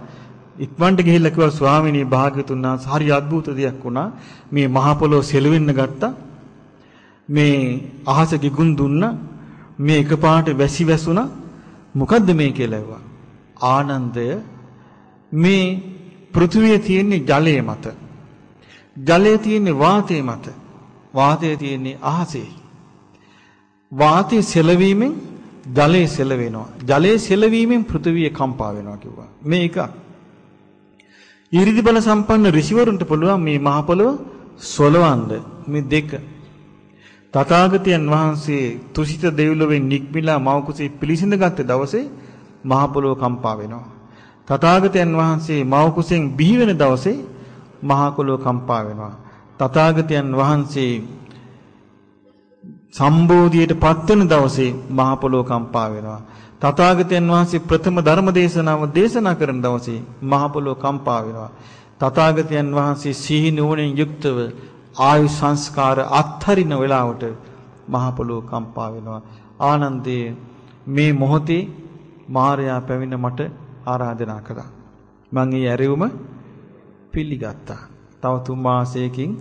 ඉක්මනට ගිහිල්ලා කිව්වා ස්වාමිනී භාග්‍යතුන් වහන්සේ හරි අద్భుත දෙයක් වුණා. මේ මහ පොළොව සෙලවෙන්න ගත්තා. මේ අහස ගිගුම් දුන්නා. මේ එකපාරට වැසි වැසුණා. මොකද්ද මේ කියලා ඇහුවා. ආනන්දය මේ පෘථිවිය තියෙන්නේ ජලය මත. ජලය තියෙන්නේ වාතය මත. වාතය තියෙන්නේ අහසේ. වාතය සෙලවීමෙන් ජලය සෙලවෙනවා. ජලය සෙලවීමෙන් පෘථිවිය කම්පා වෙනවා කිව්වා. මේ එක. ඉරිදි බල සම්පන්න ඍෂිවරුන්ට පුළුවන් මේ මහ පොළොව සොලවන්න මේ දෙක. තථාගතයන් වහන්සේ තුසිත දෙව්ලොවෙන් නික්මිලා මව කුසේ පිළිසිඳ ගත්ත දවසේ මහ පොළොව කම්පා වෙනවා. තථාගතයන් වහන්සේ මව කුසෙන් බිහි වෙන දවසේ මහා කුලව කම්පා වෙනවා. තථාගතයන් වහන්සේ සම්බෝධියට පත්වන දවසේ මහ පොළොව කම්පා වෙනවා. තථාගතයන් වහන්සේ ප්‍රථම ධර්ම දේශනාව දේශනා කරන දවසේ මහ පොළොව කම්පා වෙනවා. තථාගතයන් වහන්සේ සිහි නුවණින් යුක්තව ආයු සංස්කාර අත්හරින වෙලාවට මහ පොළොව කම්පා වෙනවා. ආනන්දේ මේ මොහොතේ මාර්යා පැවිණ මට ආරාධනා කළා. මම ඒ ඇරෙවුම පිළිගත්තා. තව තුන් මාසයකින්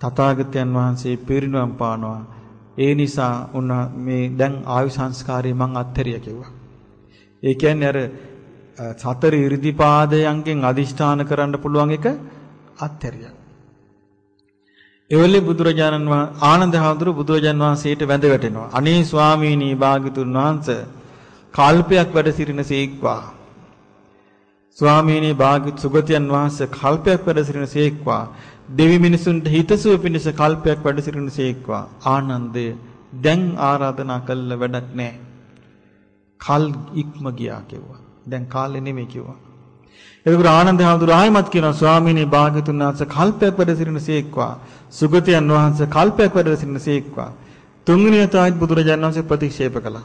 තථාගතයන් වහන්සේ පිරිනුවම් පානවා. ඒ නිසා උන්න මේ දැන් ආයු සංස්කාරය මං අත්හැරිය කිව්වා. ඒ කියන්නේ අර සතර 이르දිපාදයන්ගෙන් අදිෂ්ඨාන කරන්න පුළුවන් එක අත්හැරියා. එවලේ බුදුරජාණන් වහන්සේ ආනන්ද හාමුදුරු බුදුරජාණන් වහන්සේට වැඳ වැටෙනවා. අනේ ස්වාමීනි භාග්‍යතුන් වහන්සේ කල්පයක් වැඩ සිටින සීක්වා. ස්වාමීනි භාග්‍යත් සුගතයන් වහන්සේ කල්පයක් වැඩ සිටින සීක්වා. දෙවි මිනිසුන්ට හිතසුව පිණිස කල්පයක් වැඩ සිටින සීක්වා. ආනන්දය දැන් ආරාධනා කළ වැඩක් නැහැ. කල් ඉක්ම ගියා කිව්වා. දැන් කාලේ නෙමෙයි කිව්වා. එතකොට ආනන්ද හාමුදුර ආයමත් කියනවා ස්වාමීනි භාග්‍යතුන් වහන්සේ කල්පයක් වැඩ සිටින සීක්වා. සුගතයන් වහන්සේ කල්පයක් වැඩ සිටින සීක්වා. තුන්වෙනි වතාවත් බුදුරජාණන් වහන්සේ ප්‍රතික්ෂේප කළා.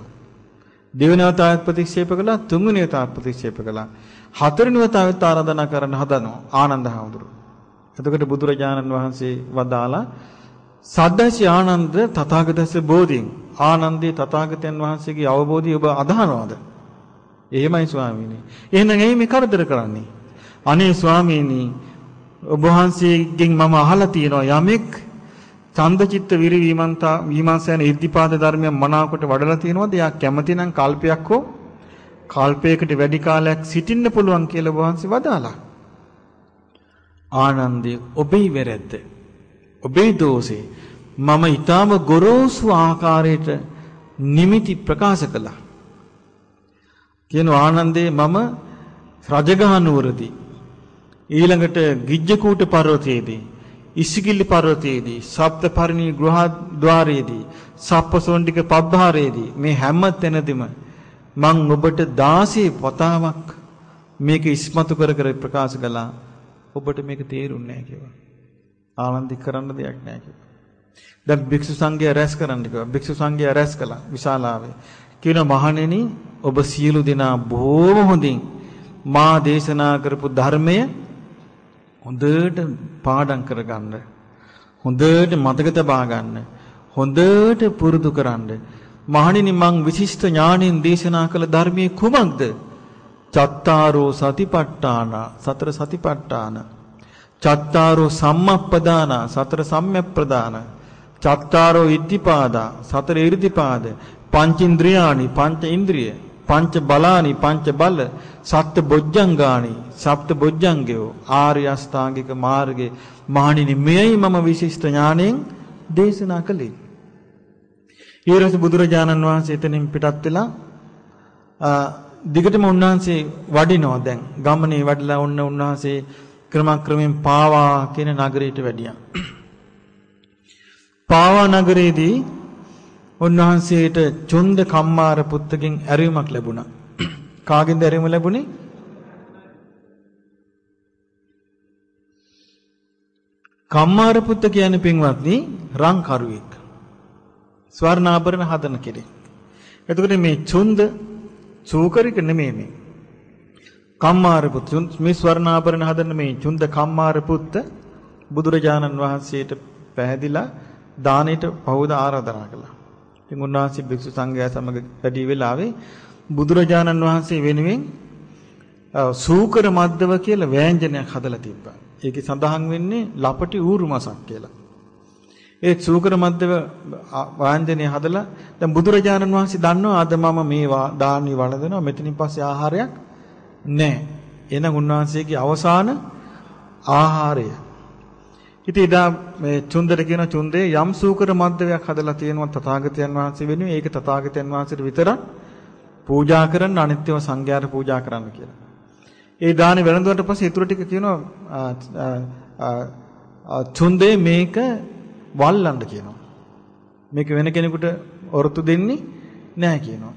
දෙවෙනි වතාවත් ප්‍රතික්ෂේප කළා. තුන්වෙනි වතාවත් ප්‍රතික්ෂේප කළා. හතරවෙනි වතාවත් ආරාධනා කරන්න හදනවා ආනන්ද හාමුදුරුවෝ. එතකොට බුදුරජාණන් වහන්සේ වදාලා සද්දසි ආනන්ද තථාගතස්ස බෝධින් ආනන්දේ තථාගතයන් වහන්සේගේ අවබෝධය ඔබ අදහනවද? එහෙමයි ස්වාමීනි. එහෙනම් ඇයි මේ කරදර කරන්නේ? අනේ ස්වාමීනි ඔබ වහන්සේගෙන් මම අහලා තියෙනවා යමෙක් ඡන්දචිත්ත විරි විමන්තා විමර්ශන ඉද්ධිපාද ධර්මයන් මනාවකට වඩලා තියෙනවද? එයා කැමති නම් කල්පයක් හෝ කල්පයකට වැඩි කාලයක් සිටින්න පුළුවන් කියලා වහන්සේ වදාලා. ආනන්දේ ඔබේ වැරැද්ද. ඔබේ දෝෂේ මම ඊටාම ගොරෝසු ආකාරයට නිමිති ප්‍රකාශ කළා. කියන ආනන්දේ මම රජගහ නුවරදී ඊළඟට ගිජ්ජකූට පර්වතයේදී ඉසිගිල්ලි පර්වතයේදී සප්තපරිණී ගෘහද්්වාරයේදී සප්පසොණ්ඩික පබ්බාරයේදී මේ හැම තැනදීම මං ඔබට 16 වතාවක් මේක ඉස්මතු කර කර ප්‍රකාශ කළා ඔබට මේක තේරුන්නේ නැහැ කිව්වා. ආනන්දි කරන්න දෙයක් නැහැ කිව්වා. දැන් භික්ෂු සංඝයා රැස් කරන්න කිව්වා. භික්ෂු සංඝයා රැස් කළා විශාලාවේ. කියන මහණෙනි ඔබ සියලු දෙනා බොහොම හොඳින් මා දේශනා කරපු ධර්මය හොඳට පාඩම් කරගන්න. හොඳට මතක තබා ගන්න. හොඳට පුරුදු කරන්න. මහණෙනි මං විශිෂ්ට ඥාණයෙන් දේශනා කළ ධර්මයේ කුමක්ද? චත්තාරෝ සතිපට්ඨාන සතර සතිපට්ඨාන. චත්තාරෝ සම්මප්පදාන සතර සම්‍යප්ප්‍රදාන චත්තාරෝ ඉද්ධිපාදා සතර ඉර්ධිපාද පංචේන්ද්‍රයානි පංච ඉන්ද්‍රිය පංච බලානි පංච බල සත්ත බොජ්ජංගානි සප්ත බොජ්ජංගයෝ ආර්ය අෂ්ටාංගික මාර්ගේ මහණෙනි මෙයයි මම විශිෂ්ට ඥාණයෙන් දේශනා කළේ. ඊරස බුදුරජාණන් වහන්සේ එතනින් පිටත් වෙලා දිගටම උන්වහන්සේ වඩිනවා දැන් ගමනේ වඩලා ඔන්න උන්වහන්සේ ක්‍රමක්‍රමෙන් පාවා කියන නගරයට වැඩියා. පාවා නගරයේදී උන්වහන්සේට චොන්ද කම්මාර පුත්තගෙන් ඇරීමක් ලැබුණා. කාගෙන්ද ඇරීම ලැබුණේ? කම්මාර පුත්ත කියන්නේ පින්වත්නි රන් කරුවෙක්. ස්වර්ණාභරණ හදන කෙනෙක්. එතකොට මේ චුන්ද සූකරික නෙමෙයි මේ. කම්මාර පුත් මේ ස්වර්ණාභරණ හදන මේ චුන්ද කම්මාර පුත්ත බුදුරජාණන් වහන්සේට පැහැදිලා දානෙට පහවද ආරාධනා කළා. ඉතින් උන්වහන්සේ භික්ෂු සංඝයා සමග වැඩි වෙලාවේ බුදුරජාණන් වහන්සේ වෙනුවෙන් සූකර මද්දව කියලා ව්‍යංජනයක් හදලා තිබ්බා. ඒකේ සඳහන් වෙන්නේ ලපටි ඌරු මසක් කියලා. ඒ සූකර මද්දව වාංජනේ හදලා දැන් බුදුරජාණන් වහන්සේ දන්නවා අද මම මේ දානි වළඳනවා මෙතනින් පස්සේ ආහාරයක් නැහැ. එහෙනම් උන්වහන්සේගේ අවසාන ආහාරය. ඉතින් එදා මේ චුන්දර කියන චුන්දේ යම් සූකර මද්දවයක් හදලා තියෙනවා තථාගතයන් වහන්සේ වෙනුවෙන් ඒක තථාගතයන් වහන්සේට විතරක් පූජා කරන්න අනිත්‍යව සංඝයාට පූජා කරන්න කියලා. ඒ දානි වැළඳුවට පස්සේ ඊටු ටික කියනවා චුන්දේ මේක වල්ලන්න කියනවා. මේක වෙන කෙනෙකුට ඔරොත්තු දෙන්නේ නැහැ කියනවා.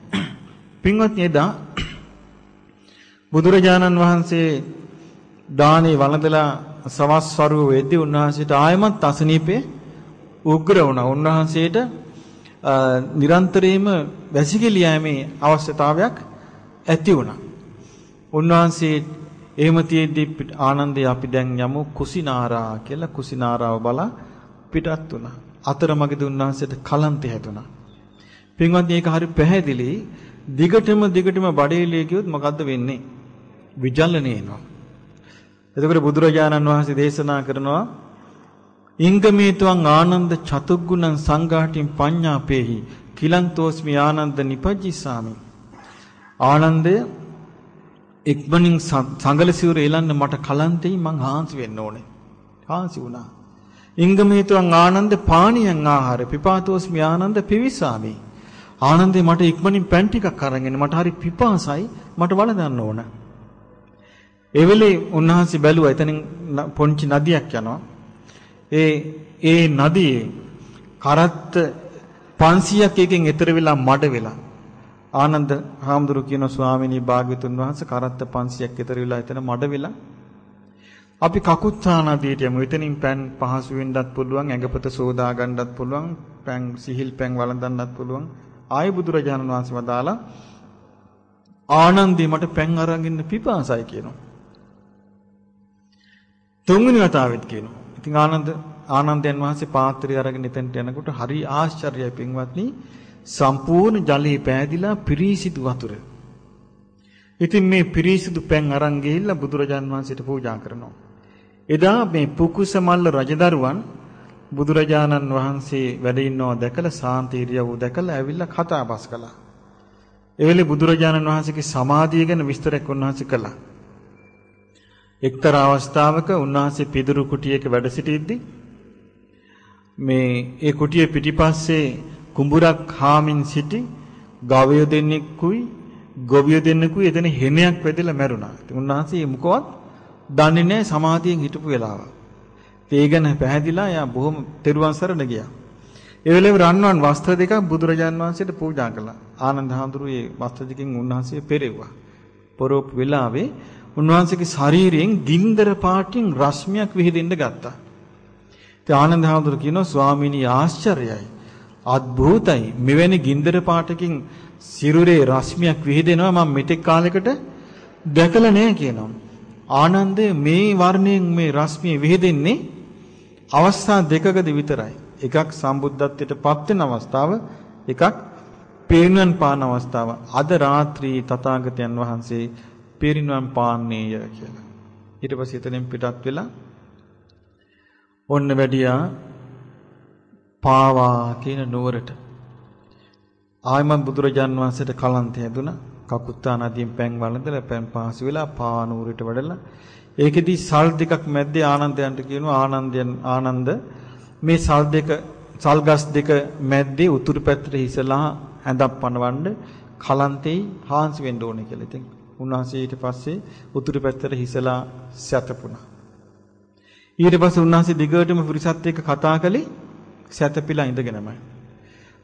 පින්වත්නි එදා බුදුරජාණන් වහන්සේ දානේ වළඳලා සවස් වරුව වෙද්දී උන්වහන්සේට ආයමත් අසනීපේ උග්‍ර වුණා. උන්වහන්සේට නිරන්තරයෙන්ම වැසිකිලි යෑමේ අවශ්‍යතාවයක් ඇති වුණා. උන්වහන්සේ එහෙම තියෙද්දි ආනන්දේ අපි දැන් යමු කුසිනාරා කියලා කුසිනාරාව බලා පිටත් වුණා. අතරමඟදී උන්වහන්සේට කලන්තය හැදුනා. පින්වත්නි ඒක හරි පැහැදිලි. දිගටම දිගටම බඩේලිය කිව්වොත් මොකද්ද වෙන්නේ? විජල්ලනේ එනවා. එතකොට බුදුරජාණන් වහන්සේ දේශනා කරනවා ඉංගමේතුං ආනන්ද චතුග්ගුණං සංඝාටින් පඤ්ඤාපේහි කිලන්තෝස්මි ආනන්ද නිපජ්ජිසාමි ආනන්දය ඉක්මනින් සංගලසිවුර එලන්න මට කලන්තෙයි මං හාන්සි වෙන්න ඕනේ හාන්සි වුණා ඉංගමේතුං ආනන්ද පානියං ආහාර පිපාතෝස්මි ආනන්ද පිවිසාමි. ආනන්දේ මට ඉක්මනින් පෑන් ටිකක් අරගෙන මට හරි පිපාසයි මට වළඳන්න ඕන. ඒ වෙලේ උන්වහන්සේ බැලුවා එතනින් පොන්චි නදියක් යනවා. ඒ ඒ නදියේ කරත්ත 500ක් එකෙන් එතර වෙලා මඩ වෙලා ආනන්ද හාමුදුරු කියන ස්වාමිනී භාග්‍යතුන් වහන්සේ කරත්ත 500ක් එතර වෙලා එතන මඩ වෙලා අපි කකුත්තා නදියට යමු. එතනින් පෑන් පහසු වෙන්නත් පුළුවන්, ඇඟපත සෝදා ගන්නත් පුළුවන්, පෑන් සිහිල් පෑන් වළඳන්නත් පුළුවන්. ආයි බුදුරජාණන් වහන්සේ වදාලා ආනන්දේ මට පෑන් අරගෙන පිපාසයි කියනවා. තුන්වෙනි වතාවෙත් කියනවා. ඉතින් ආනන්ද ආනන්දයන් වහන්සේ පාත්‍රය අරගෙන එතනට යනකොට හරි ආශ්චර්යයි පින්වත්නි සම්පූර්ණ ජලයේ පෑදිලා පිරිසිදු වතුර. ඉතින් මේ පිරිසිදු පැන් අරන් ගිහිල්ලා බුදුරජාන් වහන්සේට පූජා කරනවා. එදා මේ පුකුස මල්ල රජදරුවන් බුදුරජාණන් වහන්සේ වැඩ ඉන්නවා දැකලා සාන්තිරියව දැකලා ඇවිල්ලා කතා බස් කළා. එවෙලේ බුදුරජාණන් වහන්සේගේ සමාධිය ගැන විස්තරයක් උන්වහන්සේ කළා. එක්තරා අවස්ථාවක උන්වහන්සේ පිදුරු කුටියක වැඩ සිටිද්දී මේ ඒ කුටිය පිටිපස්සේ කුඹුරක් හාමින් සිටි ගවය දෙන්නෙකුයි ගොවිය දෙන්නෙකුයි එතන හෙනයක් වැදලා මැරුණා. ඉතින් උන්වහන්සේ මොකවත් දන්නේ නැහැ සමාධියෙන් හිටපු වෙලාව. ඒ ගැන පැහැදිලා එයා බොහොම තෙරුවන් සරණ ගියා. ඒ වෙලාවේ රන්වන් වස්ත්‍ර දෙකක් බුදුරජාන් වහන්සේට පූජා කළා. ආනන්ද හාමුදුරුවෝ මේ වස්ත්‍ර දෙකෙන් උන්වහන්සේ පෙරෙව්වා. පොරොප් වෙලාවේ උන්වහන්සේගේ ශරීරයෙන් ගින්දර පාටින් රශ්මියක් විහිදෙන්න ගත්තා. ඉතින් ආනන්ද හාමුදුර කියනවා ස්වාමීනි ආශ්චර්යයි. අద్භූතයි. මෙවැනි ගින්දර පාටකින් සිරුරේ රශ්මියක් විහිදෙනවා මම මෙතෙක් කාලයකට දැකලා නැහැ කියනවා. ආනන්දේ මේ වර්ණයෙන් මේ රශ්මිය විහිදෙන්නේ අවස්ථා දෙකකදී විතරයි. එකක් සම්බුද්ධත්වයට පත් වෙන අවස්ථාව, එකක් පිරිනිවන් පාන අවස්ථාව. අද රාත්‍රී තථාගතයන් වහන්සේ පිරිනිවන් පාන්නේය කියලා. ඊට පස්සේ එතනින් පිටත් වෙලා ඔන්න වැඩියා පාවා කියන නුවරට. ආයමන් බුදුරජාන් වහන්සේට කලන්ත හැදුනා. කකුත්තා නදියෙන් පැන් වළඳලා පැන් පාසු වෙලා පාවා නුවරට වැඩලා ඒකෙදි සල් දෙකක් මැද්දේ ආනන්දයන්ට කියනවා ආනන්දයන් ආනන්ද මේ සල් දෙක සල් ගස් දෙක මැද්දේ උතුරු පැත්තට හිසලා ඇඳක් පනවන්න කලන්තේ හාන්සි වෙන්න ඕනේ කියලා. ඉතින් උන්වහන්සේ ඊට පස්සේ උතුරු පැත්තට හිසලා සැතපුණා. ඊට පස්සේ උන්වහන්සේ දිගටම පුරිසත් එක්ක කතා කළේ සැතපීලා ඉඳගෙනමයි.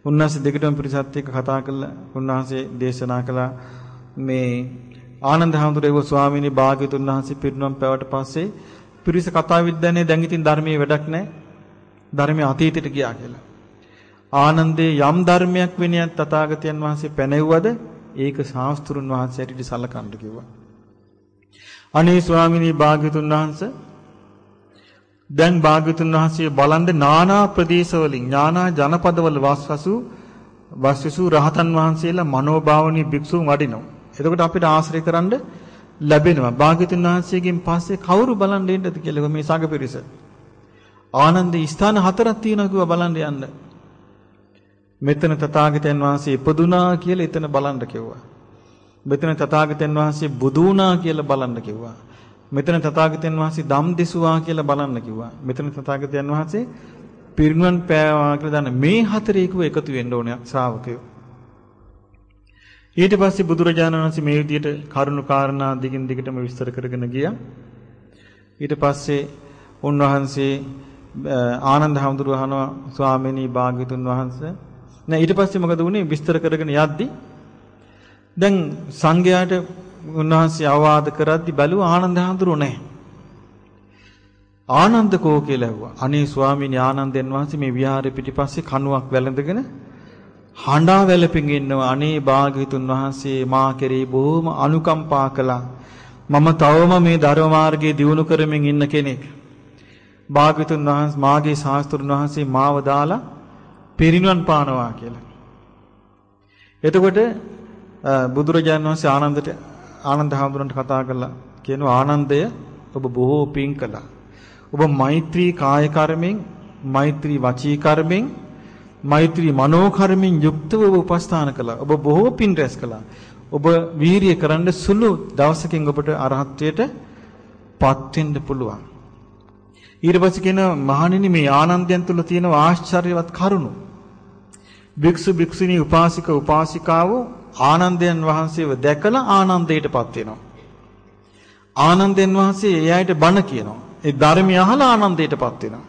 උන්වහන්සේ දිගටම පුරිසත් එක්ක කතා කළා උන්වහන්සේ දේශනා කළා මේ ආනන්ද හැඳුරේව ස්වාමීනි භාග්‍යතුන් වහන්සේ පිරිනම් පැවට පස්සේ පිරිස කතා විද්‍යානේ දැන් ඉතින් ධර්මයේ වැඩක් නැහැ. ධර්මයේ අතීතයට ගියා කියලා. ආනන්දේ යම් ධර්මයක් විනයක් තථාගතයන් වහන්සේ පැනෙව්වද ඒක ශාස්ත්‍රුන් වහන්සේට සලකන්න කිව්වා. අනේ ස්වාමිනී භාග්‍යතුන් වහන්සේ දැන් භාග්‍යතුන් වහන්සේ බලන්ද නානා ප්‍රදේශවලින් ඥානා ජනපදවල වස්වසු වස්වසු රහතන් වහන්සේලා මනෝභාවනී භික්ෂුන් වඩිනවා. එතකොට අපිට ආශ්‍රය කරන්න ලැබෙනවා. භාග්‍යතුන් වහන්සේගෙන් පස්සේ කවුරු බලන් ඉන්නද කියලා මේ සංඝ පිරිස. ආනන්ද ස්ථාන හතරක් තියෙනවා කිව්වා බලන්න යන්න. මෙතන තථාගතයන් වහන්සේ ඉපදුනා කියලා එතන බලන්න කිව්වා. මෙතන තථාගතයන් වහන්සේ බුදු වුණා කියලා බලන්න කිව්වා. මෙතන තථාගතයන් වහන්සේ ධම් දෙසුවා කියලා බලන්න කිව්වා. මෙතන තථාගතයන් වහන්සේ පිරිනුවන් පෑවා කියලා දන්න මේ හතරේකව එකතු වෙන්න ඕනේ ශ්‍රාවකයෝ. ඊට පස්සේ බුදුරජාණන් වහන්සේ මේ විදිහට කරුණු කාරණා දිගින් දිගටම විස්තර කරගෙන ගියා. ඊට පස්සේ උන්වහන්සේ ආනන්ද හැඳුරු අහනවා ස්වාමීනි භාග්‍යතුන් වහන්සේ නෑ ඊට පස්සේ මොකද වුනේ විස්තර කරගෙන යද්දි දැන් සංඝයාට උන්වහන්සේ අවවාද කරද්දි බැලුව ආනන්ද හඳුරු නැහැ. ආනන්ද කෝ කියලා ඇහුවා. අනේ ස්වාමීනි ආනන්දයන් වහන්සේ මේ විහාරේ පිටිපස්සේ කණුවක් වැළඳගෙන හඬා වැළපෙමින් ඉන්නවා. අනේ භාග්‍යතුන් වහන්සේ මා කෙරෙහි බොහොම අනුකම්පා කළා. මම තවම මේ ධර්ම මාර්ගයේ දියුණු කරමින් ඉන්න කෙනෙක්. භාග්‍යතුන් වහන්සේ මාගේ ශාස්ත්‍රුන් වහන්සේ මාව දාලා පිරිනුවන් පානවා කියලා. එතකොට බුදුරජාණන් වහන්සේ ආනන්දට ආනන්ද හාමුදුරන්ට කතා කළා කියනවා ආනන්දය ඔබ බොහෝ පින් කළා. ඔබ මෛත්‍රී කාය කර්මෙන්, මෛත්‍රී වචී කර්මෙන්, මෛත්‍රී මනෝ කර්මෙන් යුක්තව ඔබ උපස්ථාන කළා. ඔබ බොහෝ පින් රැස් කළා. ඔබ වීරිය කරන්න සුළු දවසකින් ඔබට අරහත්ත්වයට පත් වෙන්න පුළුවන්. ඊට පස්සේ කියන මහණෙනි මේ ආනන්දයන් තුල තියෙන ආශ්චර්යවත් කරුණු. භික්ෂු භික්ෂුණී උපාසික උපාසිකාවෝ ආනන්දයන් වහන්සේව දැකලා ආනන්දයටපත් වෙනවා. ආනන්දයන් වහන්සේ එයාට බණ කියනවා. ඒ ධර්මය අහලා ආනන්දයටපත් වෙනවා.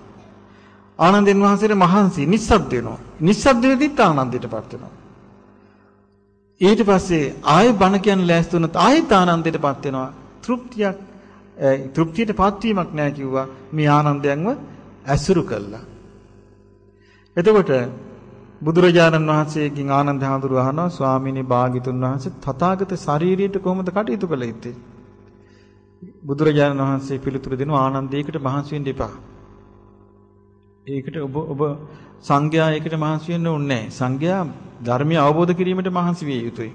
ආනන්දයන් වහන්සේට මහන්සි නිස්සබ්ද වෙනවා. නිස්සබ්ද වෙදිත් ආනන්දයටපත් වෙනවා. ඊට පස්සේ ආයෙ බණ කියන්න ලෑස්ති වුණත් ආයෙත් ආනන්දයටපත් වෙනවා. තෘප්තියක් තෘප්තියටපත් වීමක් නැහැ කිව්වා මේ ආනන්දයන්ව ඇසුරු කළා. එතකොට බුදුරජාණන් වහන්සේගෙන් ආනන්ද හාමුදුරුව අහනවා ස්වාමීනි භාග්‍යතුන් වහන්සේ තථාගත ශරීරයට කොහොමද කටයුතු කළ යුත්තේ? බුදුරජාණන් වහන්සේ පිළිතුරු දෙනවා ආනන්දයකට මහන්සි වෙන්න එපා. ඒකට ඔබ ඔබ සංඝයා ඒකට මහන්සි වෙන්න ඕනේ නැහැ. සංඝයා ධර්මය අවබෝධ කිරීමට මහන්සි විය යුතුයි.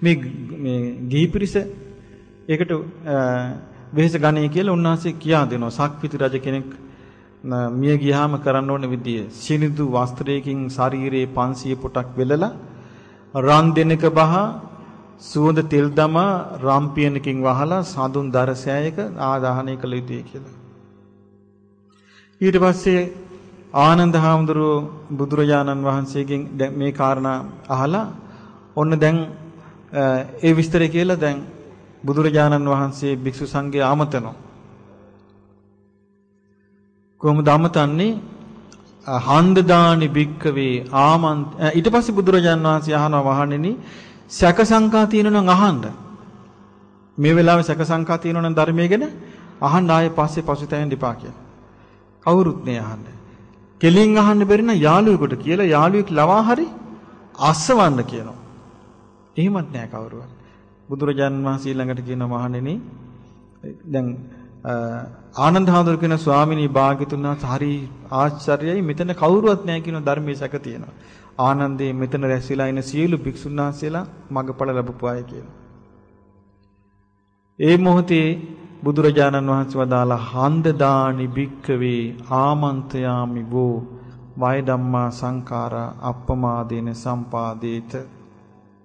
මේ මේ ගිහි පිරිස ඒකට වෙහෙස ගන්නේ කියලා උන්වහන්සේ කියා දෙනවා. සක්විති රජ කෙනෙක් මිය ගියාම කරන්න ඕන විදිය සිනිඳු වස්ත්‍රයකින් ශරීරයේ 500 පුටක් වෙලලා රන් දෙනක බහ සුවඳ තෙල් දමා රම් පියනකින් වහලා සඳුන් දරසෑයක ආදාහනය කළ යුතුයි කියලා. ඊට පස්සේ ආනන්ද හාමුදුරුව බුදුරජාණන් වහන්සේගෙන් මේ කාරණා අහලා ඔන්න දැන් ඒ විස්තරය කියලා දැන් බුදුරජාණන් වහන්සේ භික්ෂු සංඝයා ආමතනවා. කොහොමද අමතන්නේ? හන්දදානි භික්කවේ ආමන්ත ඊට පස්සේ බුදුරජාණන් වහන්සේ අහනවා වහණෙනි සැක සංකා තියෙනවා නම් අහන්න. මේ වෙලාවේ සැක සංකා තියෙනවා නම් ධර්මයේ ගැන අහන්න ආයේ පස්සේ පසුතැවෙන්න එපා කියලා. කවුරුත් නේ අහන්න. කෙලින් අහන්න බැරි නම් යාළුවෙකුට කියලා යාළුවෙක් ලවා හරි අස්සවන්න කියනවා. එහෙමත් නෑ කවුරුවත්. බුදුරජාණන් වහන්සේ ළඟට කියන මහණෙනි දැන් ආනන්ද හාමුදුර කියන ස්වාමිනී භාග්‍යතුන් වහන්සේ හරි ආශ්චර්යයි මෙතන කවුරුවත් නැහැ කියන ධර්මයේ සැක තියෙනවා. ආනන්දේ මෙතන රැස්විලා ඉන සියලු භික්ෂුන් වහන්සේලා මඟඵල ලැබපු අය කියලා. ඒ මොහොතේ බුදුරජාණන් වහන්සේ වදාලා හන්ද දානි භික්කවේ ආමන්ත්‍රයාමි වූ වය ධම්මා සංඛාරා අප්පමාදේන සම්පාදේත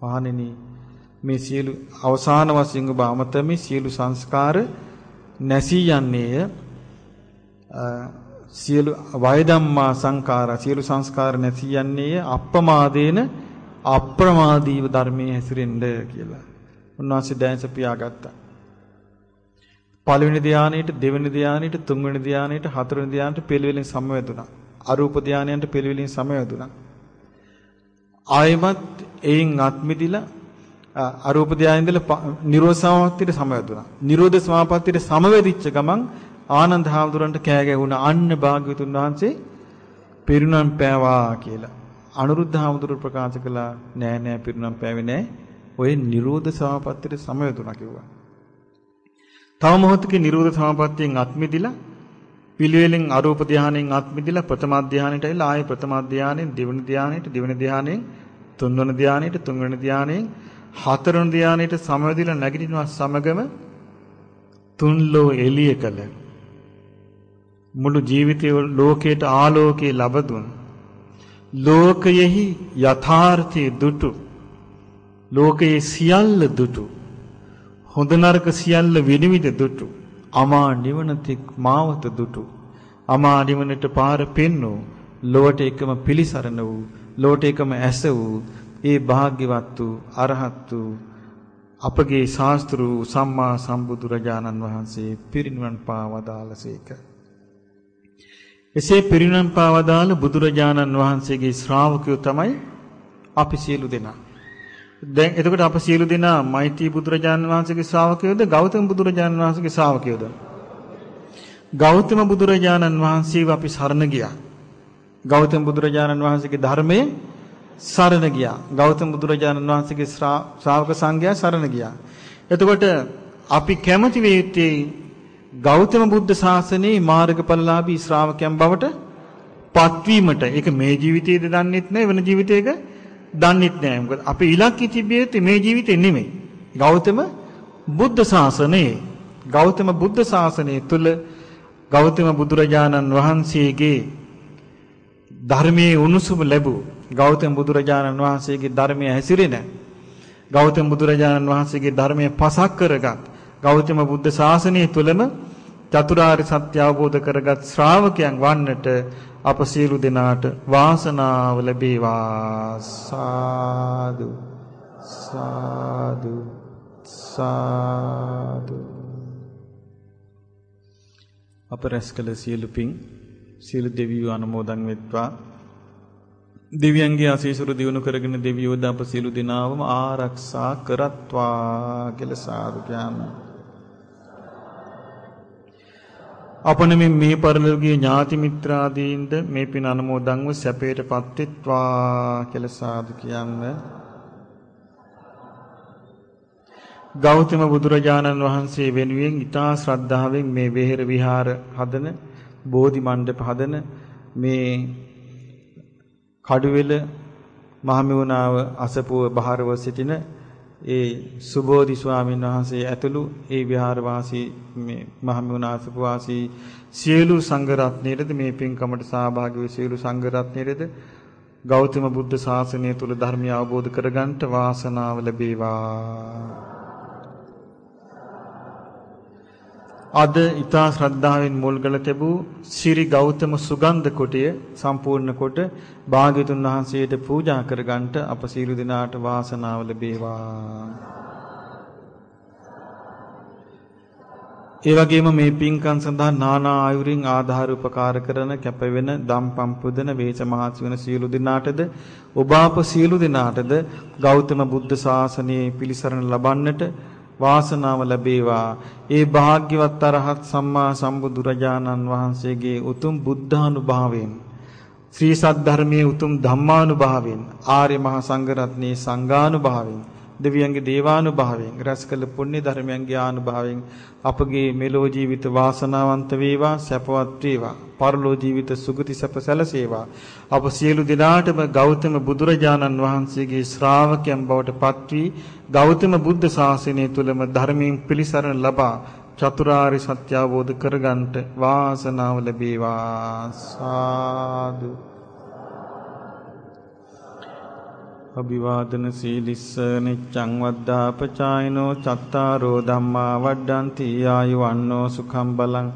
මහණෙනි මේ සියලු අවසාන වශයෙන් ඔබ අමතමි සියලු සංස්කාර නැසී යන්නේය සියලු වය ධම්මා සංඛාරා සියලු සංස්කාර නැසී යන්නේය අප්‍රමාදේන අප්‍රමාදීව ධර්මයේ හැසිරෙන්න කියලා. උන්වහන්සේ දැන්ස පියාගත්තා. පළවෙනි ධානයේට දෙවෙනි ධානයේට තුන්වෙනි ධානයේට හතරවෙනි ධානයට පිළිවෙලින් සමවැදුණා. අරූප ධානයන්ට පිළිවෙලින් සමවැදුණා. ආයමත් එයින් අත්මිදිලා අරූප ධානයේ ඉඳලා නිරෝධ සමාපත්තියට සමවැදුණා. නිරෝධ සමාපත්තියට සමවැදිච්ච ගමන් ආනන්ද හාමුදුරන්ට කෑ ගැහුණා අන්න භාග්‍යවතුන් වහන්සේ පිරුණම් පෑවා කියලා. අනුරුද්ධ හාමුදුරුවෝ ප්‍රකාශ කළා නෑ නෑ පිරුණම් පෑවේ නෑ. ඔය නිරෝධ සමාපත්තියට සමවැදුණා කිව්වා. තව මොහොතක නිරෝධ සමාපත්තියෙන් අත්මිදිලා පිළිවෙලින් අරූප ධානයෙන් අත්මිදිලා ප්‍රථම ධානයට ඇවිල්ලා ආයේ ප්‍රථම ධානයෙන් දෙවෙනි ධානයට දෙවෙනි ධානයෙන් තුන්වෙනි ධානයට තුන්වෙනි ධානයෙන් හතරවෙනි ධානයට සමවැදිලා නැගිටිනවා සමගම තුන්ලෝ එළිය කළ. මුළු ජීවිතය ලෝකයට ආලෝකයේ ලබදුන්. ලෝකයෙහි යථාර්ථයේ දුටු. ලෝකයේ සියල්ල දුටු. හොඳ නරක සියල්ල විනිවිද දුටු. අමා නිවනතික් මාවත දුටු. අමා නිවනට පාර පෙන්නෝ ලොවට එකම පිලිසරණ වූ ලොවට එකම ඇස වූ ඒ භාග්‍යවත් වූ අරහත් වූ අපගේ ශාස්ත්‍රු සම්මා සම්බුදු රජාණන් වහන්සේ පිරිනිවන් පාවදාලසේක. එසේ පිරිනිවන් පාවදාල බුදුරජාණන් වහන්සේගේ ශ්‍රාවකයෝ තමයි අපි සියලු දෙනා. දැන් එතකොට අප සියලු දෙනා මෛත්‍රී බුදුරජාණන් වහන්සේගේ ශ්‍රාවකයෝද ගෞතම බුදුරජාණන් වහන්සේගේ ශ්‍රාවකයෝද? ගෞතම බුදුරජාණන් වහන්සේව අපි සරණ ගියා. ගෞතම බුදුරජාණන් වහන්සේගේ ධර්මයේ සරණ ගියා. ගෞතම බුදුරජාණන් වහන්සේගේ ශ්‍රාවක සංඝයා සරණ ගියා. එතකොට අපි කැමති වේත්තේ ගෞතම බුද්ධ ශාසනයේ මාර්ගඵලලාභී ශ්‍රාවකයන් බවට පත්වීමට ඒක මේ ජීවිතයේද දන්නෙත් නැහැ වෙන ජීවිතයක දන්නෙත් නැහැ. මොකද අපේ ඉලක්කය තිබෙන්නේ මේ ජීවිතේ නෙමෙයි. ගෞතම බුද්ධ ශාසනයේ ගෞතම බුද්ධ ශාසනය තුල ගෞතම බුදුරජාණන් වහන්සේගේ ධර්මයේ උණුසුම ලැබූ ගෞතම බුදුරජාණන් වහන්සේගේ ධර්මයේ හැසිරෙන ගෞතම බුදුරජාණන් වහන්සේගේ ධර්මයේ පසක් කරගත් ගෞතම බුද්ධ ශාසනය තුලම චතුරාර්ය සත්‍ය අවබෝධ කරගත් ශ්‍රාවකයන් වන්නට අප සියලු දෙනාට වාසනාව ලැබේවා. සාදු. සාදු. සාදු. අප රැස් කළ සියලු පින් සියලු දෙවියෝ අනුමෝදන් වෙත්වා. දෙවියන්ගේ ආශීර්වාද දිනු කරගෙන දෙවියෝ දාප සියලු දිනාවම ආරක්ෂා කරත්වා කියලා සාදු කියනවා අපනමින් මේ පරිලෝකීය ඥාති මිත්‍රාදීන්ද මේ පින් අනුමෝදන්ව සැපයටපත් වෙත්වා කියලා සාදු කියන්නේ. ගෞතම බුදුරජාණන් වහන්සේ වෙනුවෙන් ඊටා ශ්‍රද්ධාවෙන් මේ වෙහෙර විහාර හදන බෝධි මණ්ඩප හදන මේ කඩුවෙල මහමෙවුනාව අසපුව බහරව සිටින ඒ සුබෝධි ස්වාමීන් වහන්සේ ඇතුළු ඒ විහාර වාසී මේ මහමෙවුනා අසපුව වාසී සියලු සංඝ රත්නයේද මේ පින්කමට සහභාගී වූ සියලු සංඝ රත්නයේද ගෞතම බුද්ධ ශාසනය තුල ධර්මය අවබෝධ කරගන්නට වාසනාව ලැබේවා. අද ඊතා ශ්‍රද්ධාවෙන් මුල්ගල තිබූ ශ්‍රී ගෞතම සුගන්ධ කුටිය සම්පූර්ණ කොට භාග්‍යතුන් වහන්සේට පූජා කරගන්නට අප සීල දිනාට වාසනාව ලැබේවා. ඒ වගේම මේ පින්කම් සඳහා නානා ආයුරින් ආධාර උපකාර කරන කැපවෙන දම්පම් පුදන වේච මහත් වෙන සියලු දිනාටද ඔබ අප සියලු දිනාටද ගෞතම බුද්ධ ශාසනයේ පිළිසරණ ලබන්නට වාසනාව ලැබේවා. ඒ භාග්‍යවත් අරහත් සම්මා සම්බුදුරජාණන් වහන්සේගේ උතුම් බුද්ධානුභාවයෙන් ශ්‍රී සද්ධර්මයේ උතුම් ධම්මානුභාවයෙන් ආර්ය මහා සංඝ රත්නයේ සංඝානුභාවයෙන් දෙවියන්ගේ දේවානුභාවයෙන් රැස්කල පුණ්‍ය ධර්මයන්ගේ ආනුභාවයෙන් අපගේ මෙලෝ ජීවිත වාසනාවන්ත වේවා සැපවත් වේවා. පරලෝ ජීවිත සුගති සැප සැලසේවා. අප සියලු දිනාටම ගෞතම බුදුරජාණන් වහන්සේගේ ශ්‍රාවකයන් බවට පත්වී ගෞතම බුද්ධ ශාසනය තුලම ධර්මයෙන් පිළිසරණ ලබා චතුරාර්ය සත්‍ය අවබෝධ කරගන්නට වාසනාව ලැබේවා. සාදු. අභිවාදන සීලිස්ස නිච්ඡං වද්දාපචායනෝ චත්තාරෝ ධම්මා වඩ්ඩಂತಿ ආයුවන්නෝ සුඛං බලං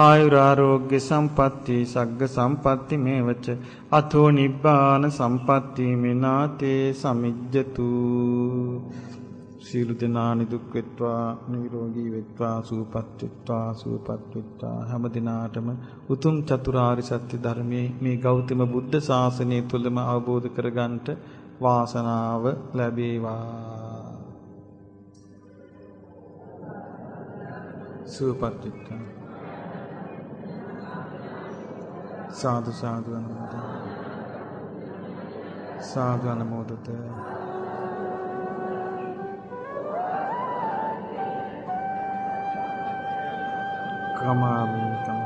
ආයුරාෝග්‍ය සම්පatti සග්ග සම්පatti මේවච අතෝ නිබ්බාන සම්පatti මිනාතේ සමිජ්ජතු සීල දනානි දුක් වෙත්වා නිරෝගී වෙත්වා සුවපත් වෙත්වා සුවපත් වෙත්වා. හැම දිනාටම උතුම් චතුරාරි සත්‍ය ධර්මයේ මේ ගෞතම බුද්ධ ශාසනය තුළම අවබෝධ කරගන්නට වාසනාව ලැබේවා. සුවපත් වෙත්වා සාදු සාදු අනුමෝදත සාදු අනුමෝදත. කමාමි කම